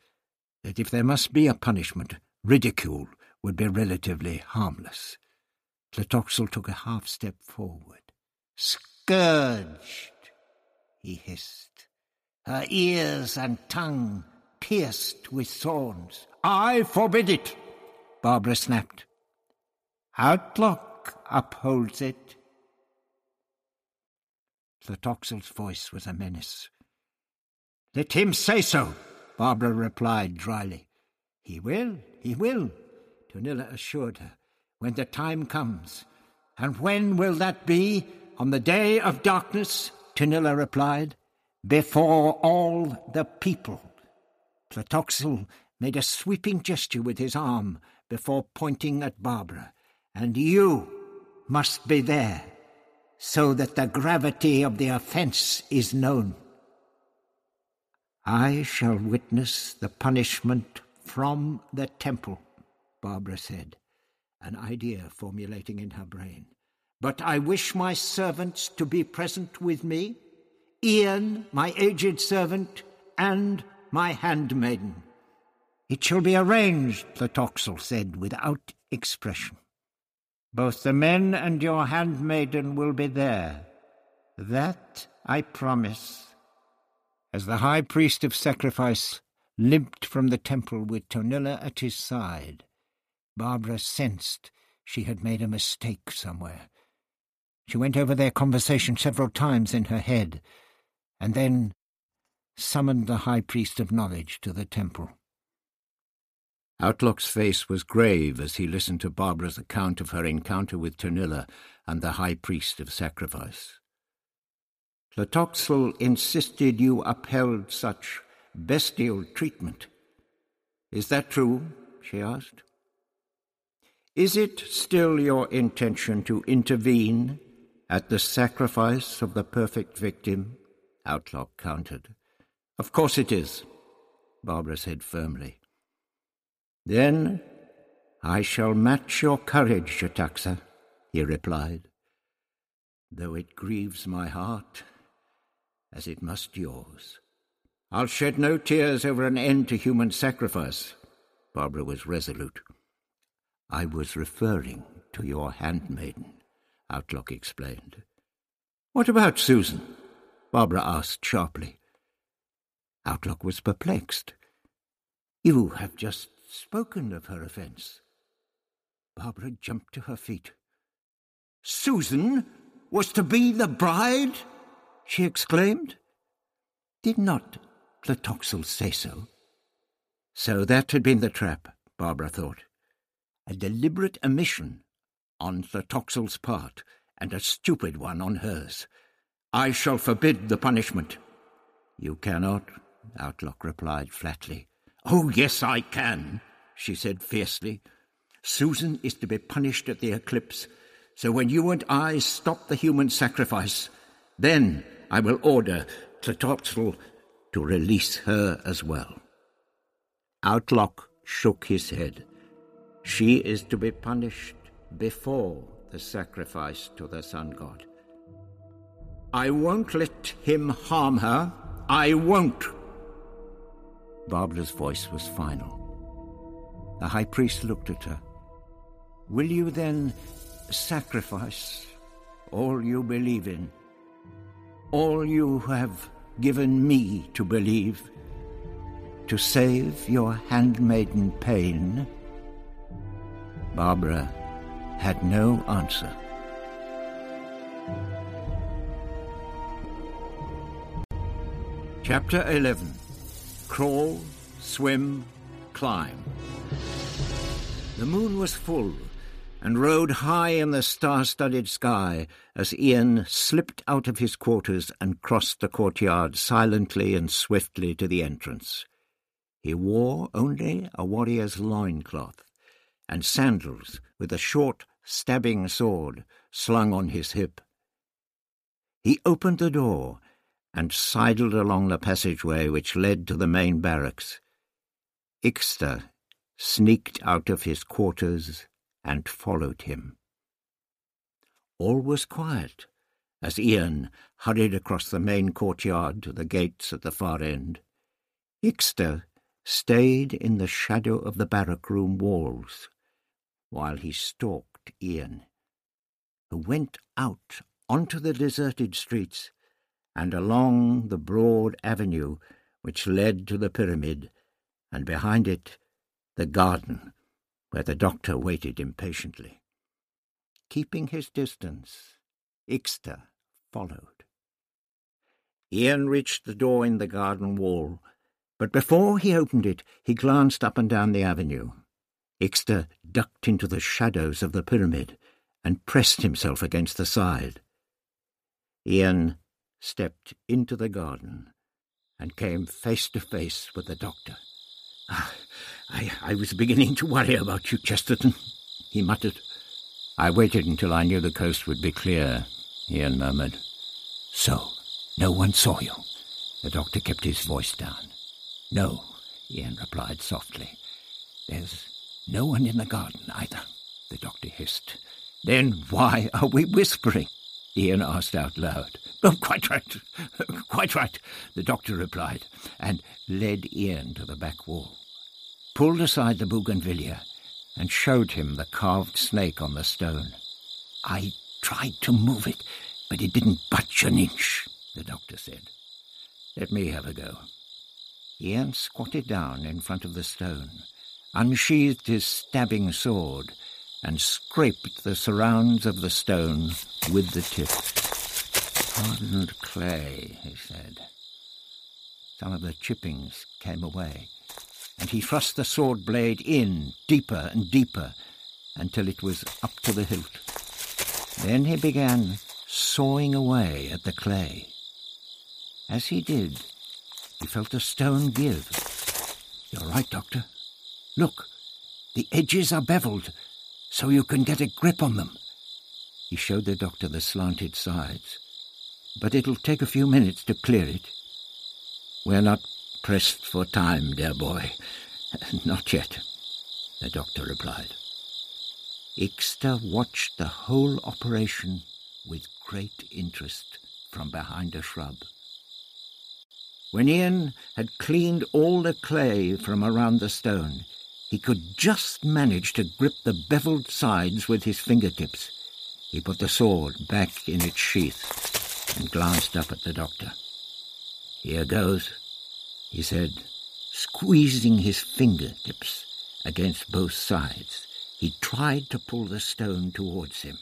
S1: that if there must be a punishment, ridicule would be relatively harmless. Tlotoxl took a half step forward. Scourged, he hissed, her ears and tongue pierced with thorns. I forbid it, Barbara snapped. Autloc upholds it. Tlotoxl's voice was a menace. Let him say so, Barbara replied dryly. He will, he will, Tonila assured her, when the time comes. And when will that be? On the day of darkness, Tonila replied, before all the people. Tlotoxl made a sweeping gesture with his arm before pointing at Barbara. And you must be there, so that the gravity of the offence is known. I shall witness the punishment from the temple, Barbara said, an idea formulating in her brain. But I wish my servants to be present with me, Ian, my aged servant, and my handmaiden. It shall be arranged, Tlotoxl said without expression. Both the men and your handmaiden will be there. That I promise. As the high priest of sacrifice limped from the temple with Tonila at his side, Barbara sensed she had made a mistake somewhere. She went over their conversation several times in her head, and then summoned the High Priest of Knowledge to the temple. Autloc's face was grave as he listened to Barbara's account of her encounter with Tonila and the High Priest of Sacrifice. Tlotoxl insisted you upheld such bestial treatment. Is that true? she asked. Is it still your intention to intervene at the sacrifice of the perfect victim? Autloc countered. Of course it is, Barbara said firmly. Then I shall match your courage, Yetaxa, he replied, though it grieves my heart, as it must yours. I'll shed no tears over an end to human sacrifice. Barbara was resolute. I was referring to your handmaiden, Autloc explained. What about Susan? Barbara asked sharply. Autloc was perplexed. You have just spoken of her offence. Barbara jumped to her feet. Susan was to be the bride? she exclaimed. Did not Tlotoxl say so? So that had been the trap, Barbara thought. A deliberate omission on Tlotoxl's part, and a stupid one on hers. I shall forbid the punishment. You cannot, Autloc replied flatly. Oh, yes, I can, she said fiercely. Susan is to be punished at the eclipse, so when you and I stop the human sacrifice, then I will order Tlotoxl to release her as well. Autloc shook his head. She is to be punished before the sacrifice to the sun god. I won't let him harm her. I won't. Barbara's voice was final. The high priest looked at her. Will you then sacrifice all you believe in? All you have given me to believe? To save your handmaiden pain? Barbara had no answer. Chapter 11 Crawl, Swim, Climb. The moon was full and rode high in the star studded sky as Ian slipped out of his quarters and crossed the courtyard silently and swiftly to the entrance. He wore only a warrior's loincloth and sandals with a short, stabbing sword slung on his hip. He opened the door and sidled along the passageway which led to the main barracks. Ixta sneaked out of his quarters and followed him. All was quiet as Ian hurried across the main courtyard to the gates at the far end. Ixta stayed in the shadow of the barrack room walls, while he stalked Ian, who went out onto the deserted streets and along the broad avenue which led to the pyramid, and behind it the garden where the doctor waited impatiently. Keeping his distance, Ixta followed. Ian reached the door in the garden wall, but before he opened it, he glanced up and down the avenue. Ixta ducked into the shadows of the pyramid and pressed himself against the side. Ian stepped into the garden and came face to face with the doctor. Ah, I, I was beginning to worry about you, Chesterton, he muttered. I waited until I knew the coast would be clear, Ian murmured. So, no one saw you? The doctor kept his voice down. No, Ian replied softly. There's no one in the garden either, the doctor hissed. Then why are we whispering? Ian asked out loud. Oh, quite right, quite right, the doctor replied, and led Ian to the back wall, pulled aside the bougainvillea, and showed him the carved snake on the stone. I tried to move it, but it didn't budge an inch, the doctor said. Let me have a go. Ian squatted down in front of the stone, unsheathed his stabbing sword, and scraped the surrounds of the stone with the tip. Hardened clay, he said. Some of the chippings came away, and he thrust the sword blade in deeper and deeper until it was up to the hilt. Then he began sawing away at the clay. As he did, he felt the stone give. You're right, Doctor. Look, the edges are beveled, so you can get a grip on them. He showed the doctor the slanted sides. But it'll take a few minutes to clear it. We're not pressed for time, dear boy. Not yet, the doctor replied. Ixta watched the whole operation with great interest from behind a shrub. When Ian had cleaned all the clay from around the stone, he could just manage to grip the beveled sides with his fingertips. He put the sword back in its sheath and glanced up at the doctor. Here goes, he said, squeezing his fingertips against both sides. He tried to pull the stone towards him.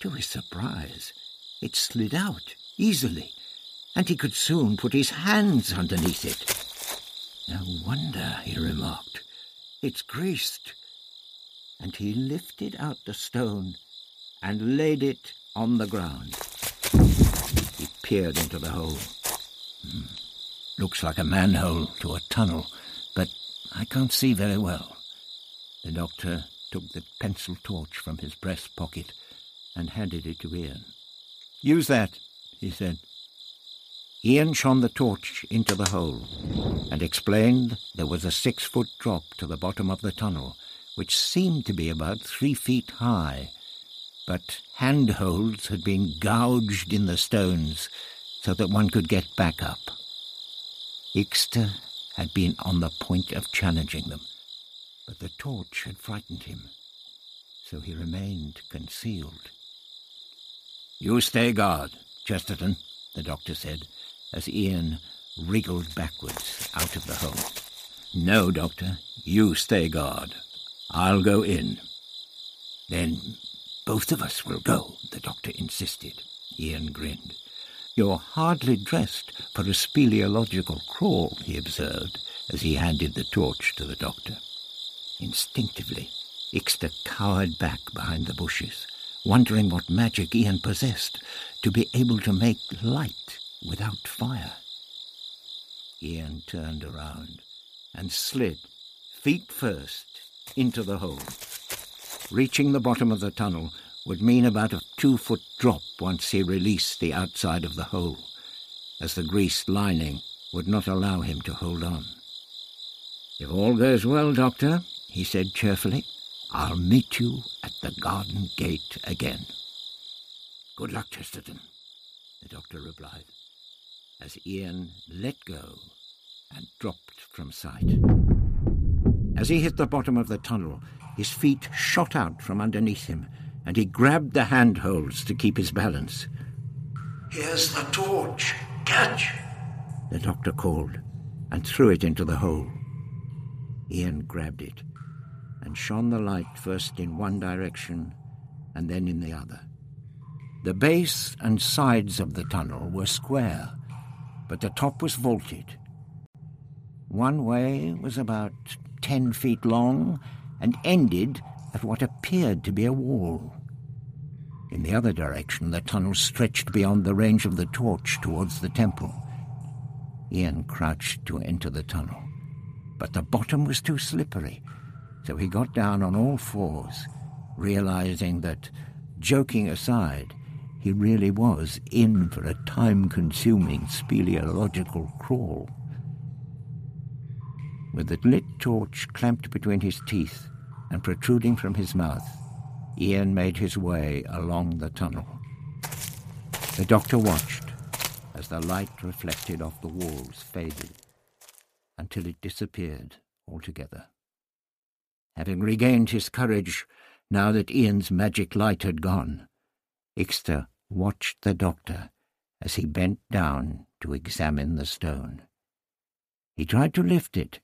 S1: To his surprise, it slid out easily and he could soon put his hands underneath it. No wonder, he remarked. It's greased. And he lifted out the stone and laid it on the ground. Peered into the hole. Hmm. Looks like a manhole to a tunnel, but I can't see very well. The doctor took the pencil torch from his breast pocket and handed it to Ian. Use that, he said. Ian shone the torch into the hole and explained there was a six-foot drop to the bottom of the tunnel, which seemed to be about three feet high, but handholds had been gouged in the stones so that one could get back up. Ixta had been on the point of challenging them, but the torch had frightened him, so he remained concealed. You stay guard, Chesterton, the doctor said, as Ian wriggled backwards out of the hole. No, Doctor, you stay guard. I'll go in. Then both of us will go, the doctor insisted. Ian grinned. You're hardly dressed for a speleological crawl, he observed, as he handed the torch to the doctor. Instinctively, Ixta cowered back behind the bushes, wondering what magic Ian possessed to be able to make light without fire. Ian turned around and slid, feet first, into the hole. Reaching the bottom of the tunnel would mean about a two-foot drop once he released the outside of the hole, as the greased lining would not allow him to hold on. If all goes well, Doctor, he said cheerfully, I'll meet you at the garden gate again. Good luck, Chesterton, the doctor replied as Ian let go and dropped from sight. As he hit the bottom of the tunnel, his feet shot out from underneath him, and he grabbed the handholds to keep his balance. Here's the torch. Catch! The doctor called and threw it into the hole. Ian grabbed it and shone the light first in one direction and then in the other. The base and sides of the tunnel were square, but the top was vaulted. One way was about ten feet long and ended at what appeared to be a wall. In the other direction, the tunnel stretched beyond the range of the torch towards the temple. Ian crouched to enter the tunnel, but the bottom was too slippery, so he got down on all fours, realizing that, joking aside, he really was in for a time-consuming speleological crawl. With the lit torch clamped between his teeth and protruding from his mouth, Ian made his way along the tunnel. The doctor watched as the light reflected off the walls faded until it disappeared altogether. Having regained his courage, Now that Ian's magic light had gone, Ixta watched the doctor as he bent down to examine the stone. He tried to lift it,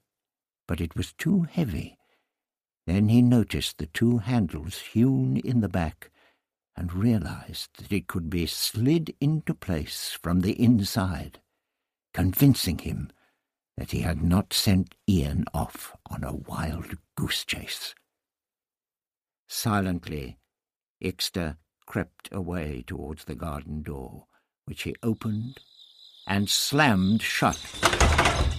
S1: but it was too heavy. Then he noticed the two handles hewn in the back and realized that it could be slid into place from the inside, convincing him that he had not sent Ian off on a wild goose chase. Silently, Ixta crept away towards the garden door, which he opened and slammed shut.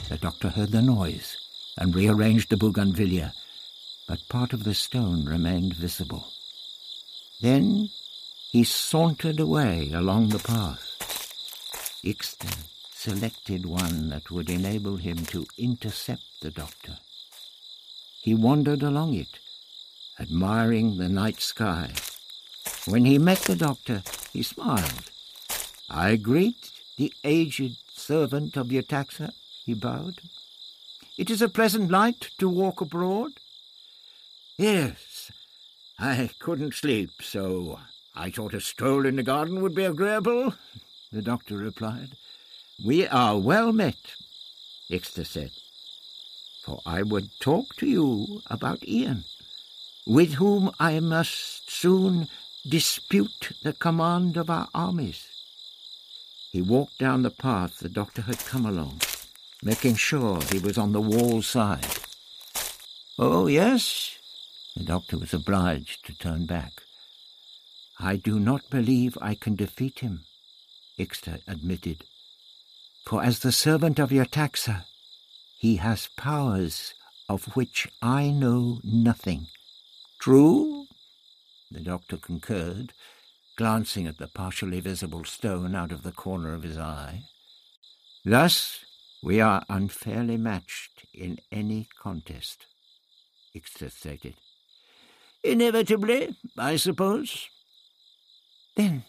S1: The doctor heard the noise and rearranged the bougainvillea, but part of the stone remained visible. Then he sauntered away along the path. Ixta selected one that would enable him to intercept the doctor. He wandered along it, admiring the night sky. When he met the doctor, he smiled. I greet the aged servant of Yetaxa, he bowed. It is a pleasant night to walk abroad. Yes, I couldn't sleep, so I thought a stroll in the garden would be agreeable, the doctor replied. We are well met, Ixta said, for I would talk to you about Ian, with whom I must soon dispute the command of our armies. He walked down the path the doctor had come along, making sure he was on the wall side. Oh, yes? The doctor was obliged to turn back. I do not believe I can defeat him, Ixta admitted. For as the servant of Yetaxa, he has powers of which I know nothing. True? The doctor concurred, glancing at the partially visible stone out of the corner of his eye. Thus we are unfairly matched in any contest, Ixta stated. Inevitably, I suppose. Then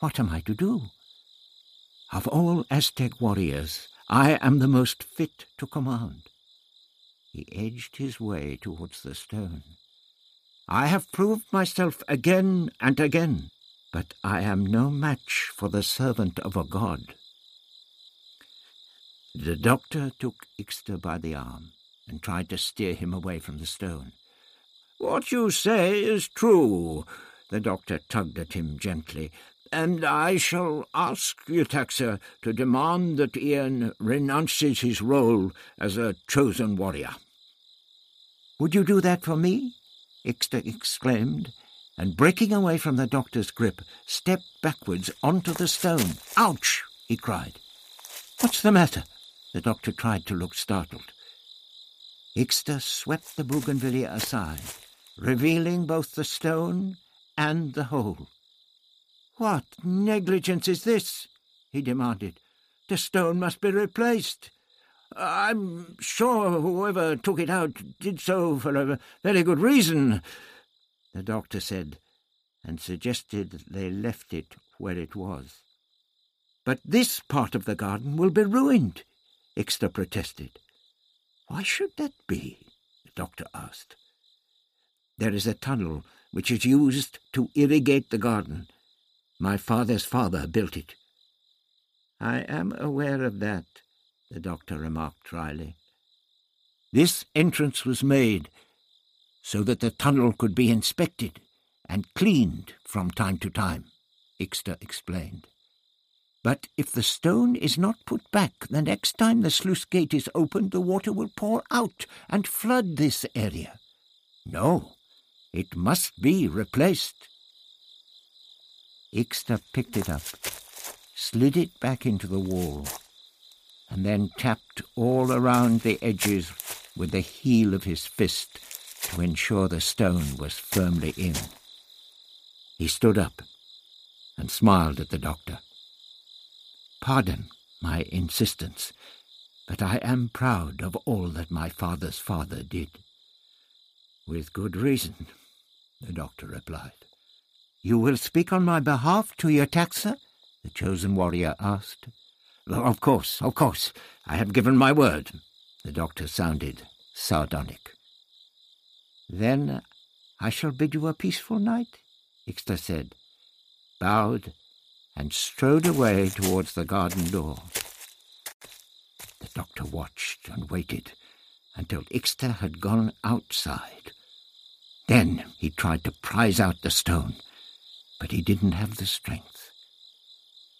S1: what am I to do? Of all Aztec warriors, I am the most fit to command. He edged his way towards the stone. I have proved myself again and again but I am no match for the servant of a god. The doctor took Ixta by the arm and tried to steer him away from the stone. What you say is true, the doctor tugged at him gently, and I shall ask Yetaxa to demand that Ian renounces his role as a chosen warrior. Would you do that for me? Ixta exclaimed, and breaking away from the doctor's grip, stepped backwards onto the stone. Ouch! he cried. What's the matter? The doctor tried to look startled. Ixta swept the bougainvillea aside, revealing both the stone and the hole. What negligence is this? he demanded. The stone must be replaced. I'm sure whoever took it out did so for a very good reason the doctor said, and suggested they left it where it was. But this part of the garden will be ruined, Ixta protested. Why should that be? the doctor asked. There is a tunnel which is used to irrigate the garden. My father's father built it. I am aware of that, the doctor remarked dryly. This entrance was made so that the tunnel could be inspected and cleaned from time to time, Ixta explained. But if the stone is not put back, the next time the sluice gate is opened, the water will pour out and flood this area. No, it must be replaced. Ixta picked it up, slid it back into the wall, and then tapped all around the edges with the heel of his fist to ensure the stone was firmly in. He stood up and smiled at the doctor. Pardon my insistence, but I am proud of all that my father's father did. With good reason, the doctor replied. You will speak on my behalf to Yetaxa? the chosen warrior asked. Of course, of course. I have given my word. The doctor sounded sardonic. Then I shall bid you a peaceful night, Ixta said, bowed, and strode away towards the garden door. The doctor watched and waited until Ixta had gone outside. Then he tried to prise out the stone, but he didn't have the strength.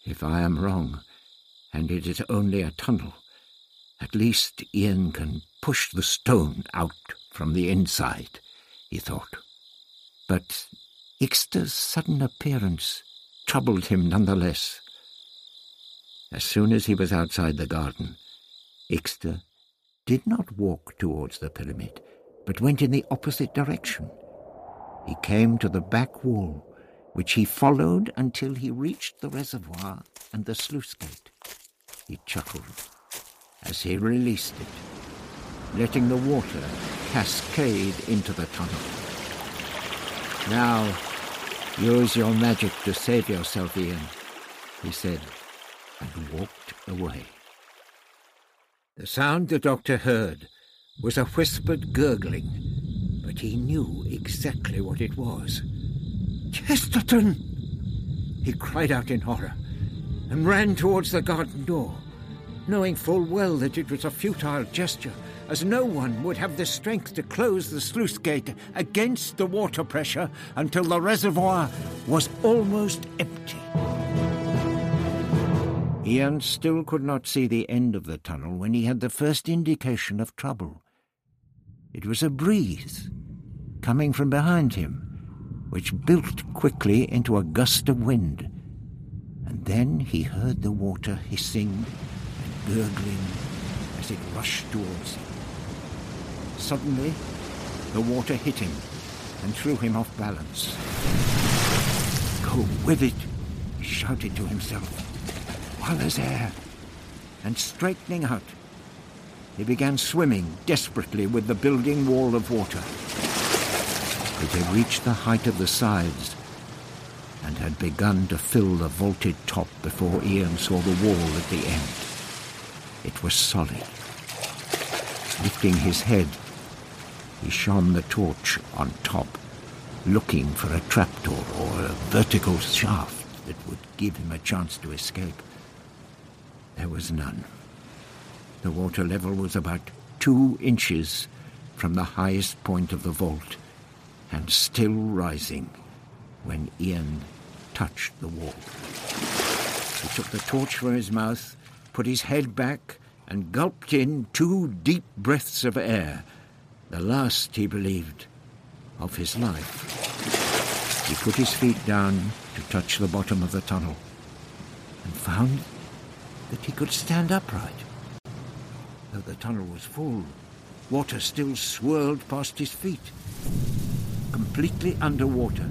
S1: If I am wrong, and it is only a tunnel, at least Ian can push the stone out from the inside, he thought. But Ixta's sudden appearance troubled him nonetheless. As soon as he was outside the garden, Ixta did not walk towards the pyramid, but went in the opposite direction. He came to the back wall, which he followed until he reached the reservoir and the sluice gate. He chuckled as he released it, letting the water cascade into the tunnel. Now, use your magic to save yourself, Ian, he said, and walked away. The sound the doctor heard was a whispered gurgling, but he knew exactly what it was. Chesterton! He cried out in horror and ran towards the garden door, knowing full well that it was a futile gesture, as no one would have the strength to close the sluice gate against the water pressure until the reservoir was almost empty. Ian still could not see the end of the tunnel when he had the first indication of trouble. It was a breeze coming from behind him, which built quickly into a gust of wind. And then he heard the water hissing and gurgling as it rushed towards him. Suddenly, the water hit him and threw him off balance. Go with it, he shouted to himself while there's air. And straightening out, he began swimming desperately with the building wall of water. It had reached the height of the sides and had begun to fill the vaulted top before Ian saw the wall at the end. It was solid. Lifting his head, he shone the torch on top, looking for a trapdoor or a vertical shaft that would give him a chance to escape. There was none. The water level was about two inches from the highest point of the vault, and still rising when Ian touched the wall. He took the torch from his mouth, put his head back, and gulped in two deep breaths of air, the last, he believed, of his life. He put his feet down to touch the bottom of the tunnel and found that he could stand upright. Though the tunnel was full, water still swirled past his feet. Completely underwater,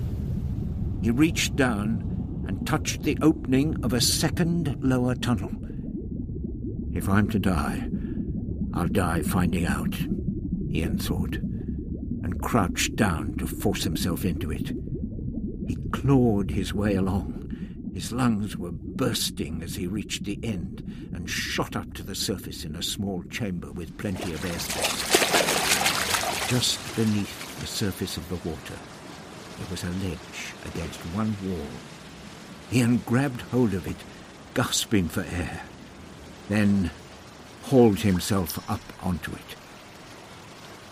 S1: he reached down and touched the opening of a second lower tunnel. If I'm to die, I'll die finding out, Ian thought, and crouched down to force himself into it. He clawed his way along, his lungs were bursting as he reached the end and shot up to the surface in a small chamber with plenty of airspace. Just beneath the surface of the water, there was a ledge against one wall. Ian grabbed hold of it, gasping for air, then hauled himself up onto it.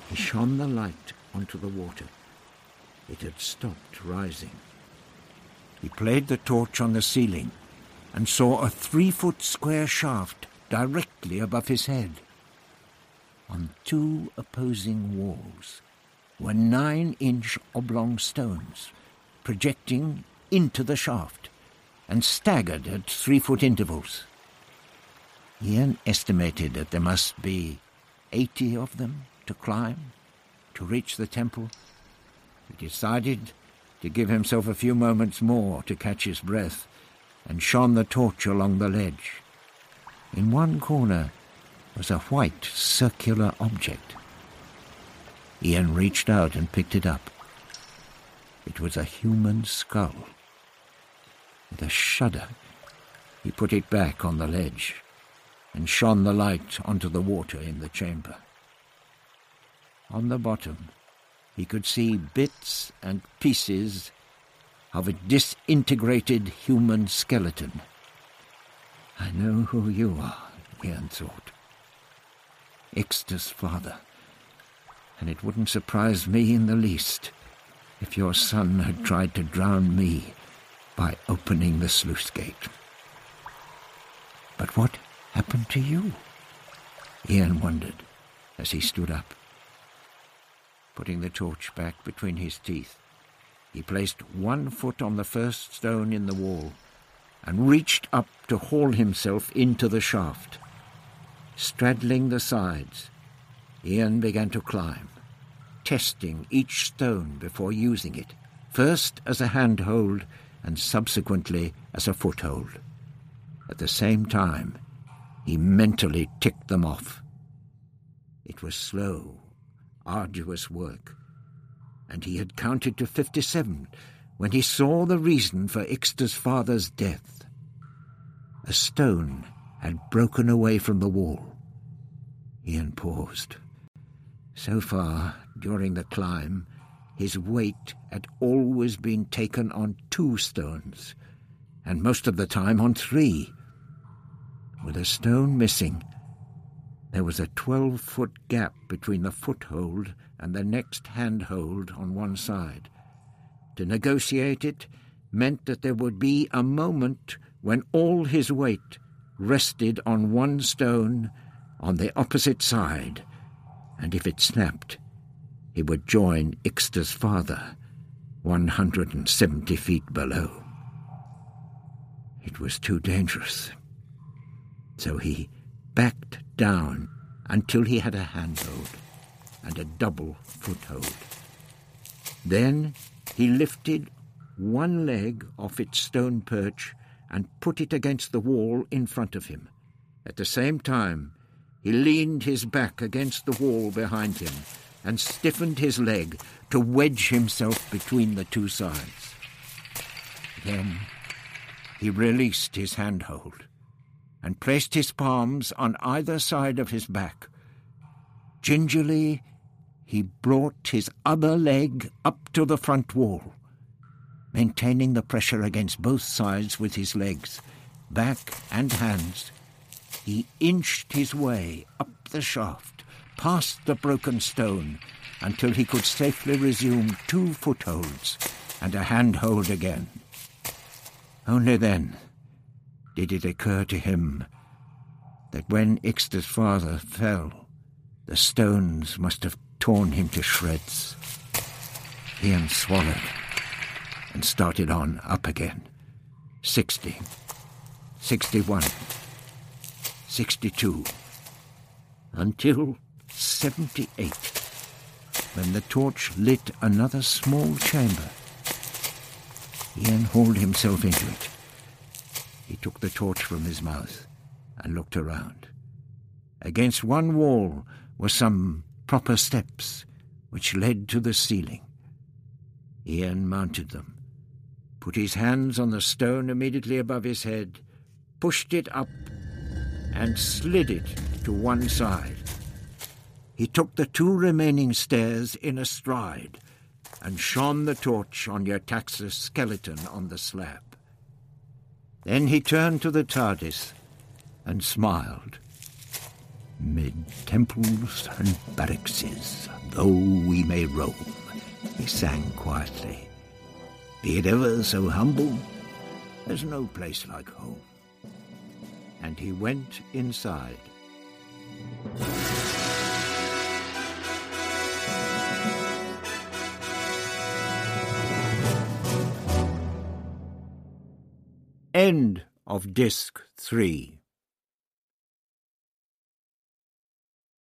S1: He shone the light onto the water. It had stopped rising. He played the torch on the ceiling and saw a three-foot square shaft directly above his head. On two opposing walls were nine-inch oblong stones projecting into the shaft and staggered at three-foot intervals. Ian estimated that there must be eighty of them to climb to reach the temple. He decided to give himself a few moments more to catch his breath, and shone the torch along the ledge. In one corner was a white circular object. Ian reached out and picked it up. It was a human skull. With a shudder, he put it back on the ledge and shone the light onto the water in the chamber. On the bottom, he could see bits and pieces of a disintegrated human skeleton. I know who you are, Ian thought. Ixta's father. And it wouldn't surprise me in the least if your son had tried to drown me by opening the sluice gate. But what happened to you? Ian wondered as he stood up. Putting the torch back between his teeth, he placed one foot on the first stone in the wall and reached up to haul himself into the shaft. Straddling the sides, Ian began to climb, testing each stone before using it, first as a handhold and subsequently as a foothold. At the same time, he mentally ticked them off. It was slow, arduous work, and he had counted to fifty-seven when he saw the reason for Ixta's father's death. A stone had broken away from the wall. Ian paused. So far, during the climb, his weight had always been taken on two stones, and most of the time on three. With a stone missing, there was a twelve-foot gap between the foothold and the next handhold on one side. To negotiate it meant that there would be a moment when all his weight rested on one stone on the opposite side, and if it snapped, he would join Ixta's father, 170 feet below. It was too dangerous. So he backed down until he had a handhold and a double foothold. Then he lifted one leg off its stone perch and put it against the wall in front of him. At the same time, he leaned his back against the wall behind him and stiffened his leg to wedge himself between the two sides. Then he released his handhold and placed his palms on either side of his back. Gingerly, he brought his other leg up to the front wall, maintaining the pressure against both sides with his legs, back and hands. He inched his way up the shaft, past the broken stone, until he could safely resume two footholds and a handhold again. Only then did it occur to him that when Ixta's father fell, the stones must have torn him to shreds. Ian swallowed and started on up again. Sixty, sixty-one, sixty-two, until seventy-eight, when the torch lit another small chamber. Ian hauled himself into it. He took the torch from his mouth and looked around. Against one wall were some proper steps which led to the ceiling. Ian mounted them, put his hands on the stone immediately above his head, pushed it up, and slid it to one side. He took the two remaining stairs in a stride and shone the torch on Yetaxa's skeleton on the slab. Then he turned to the TARDIS and smiled. Mid temples and barrackses, though we may roam, he sang quietly. Be it ever so humble, there's no place like home. And he went inside. End of Disc 3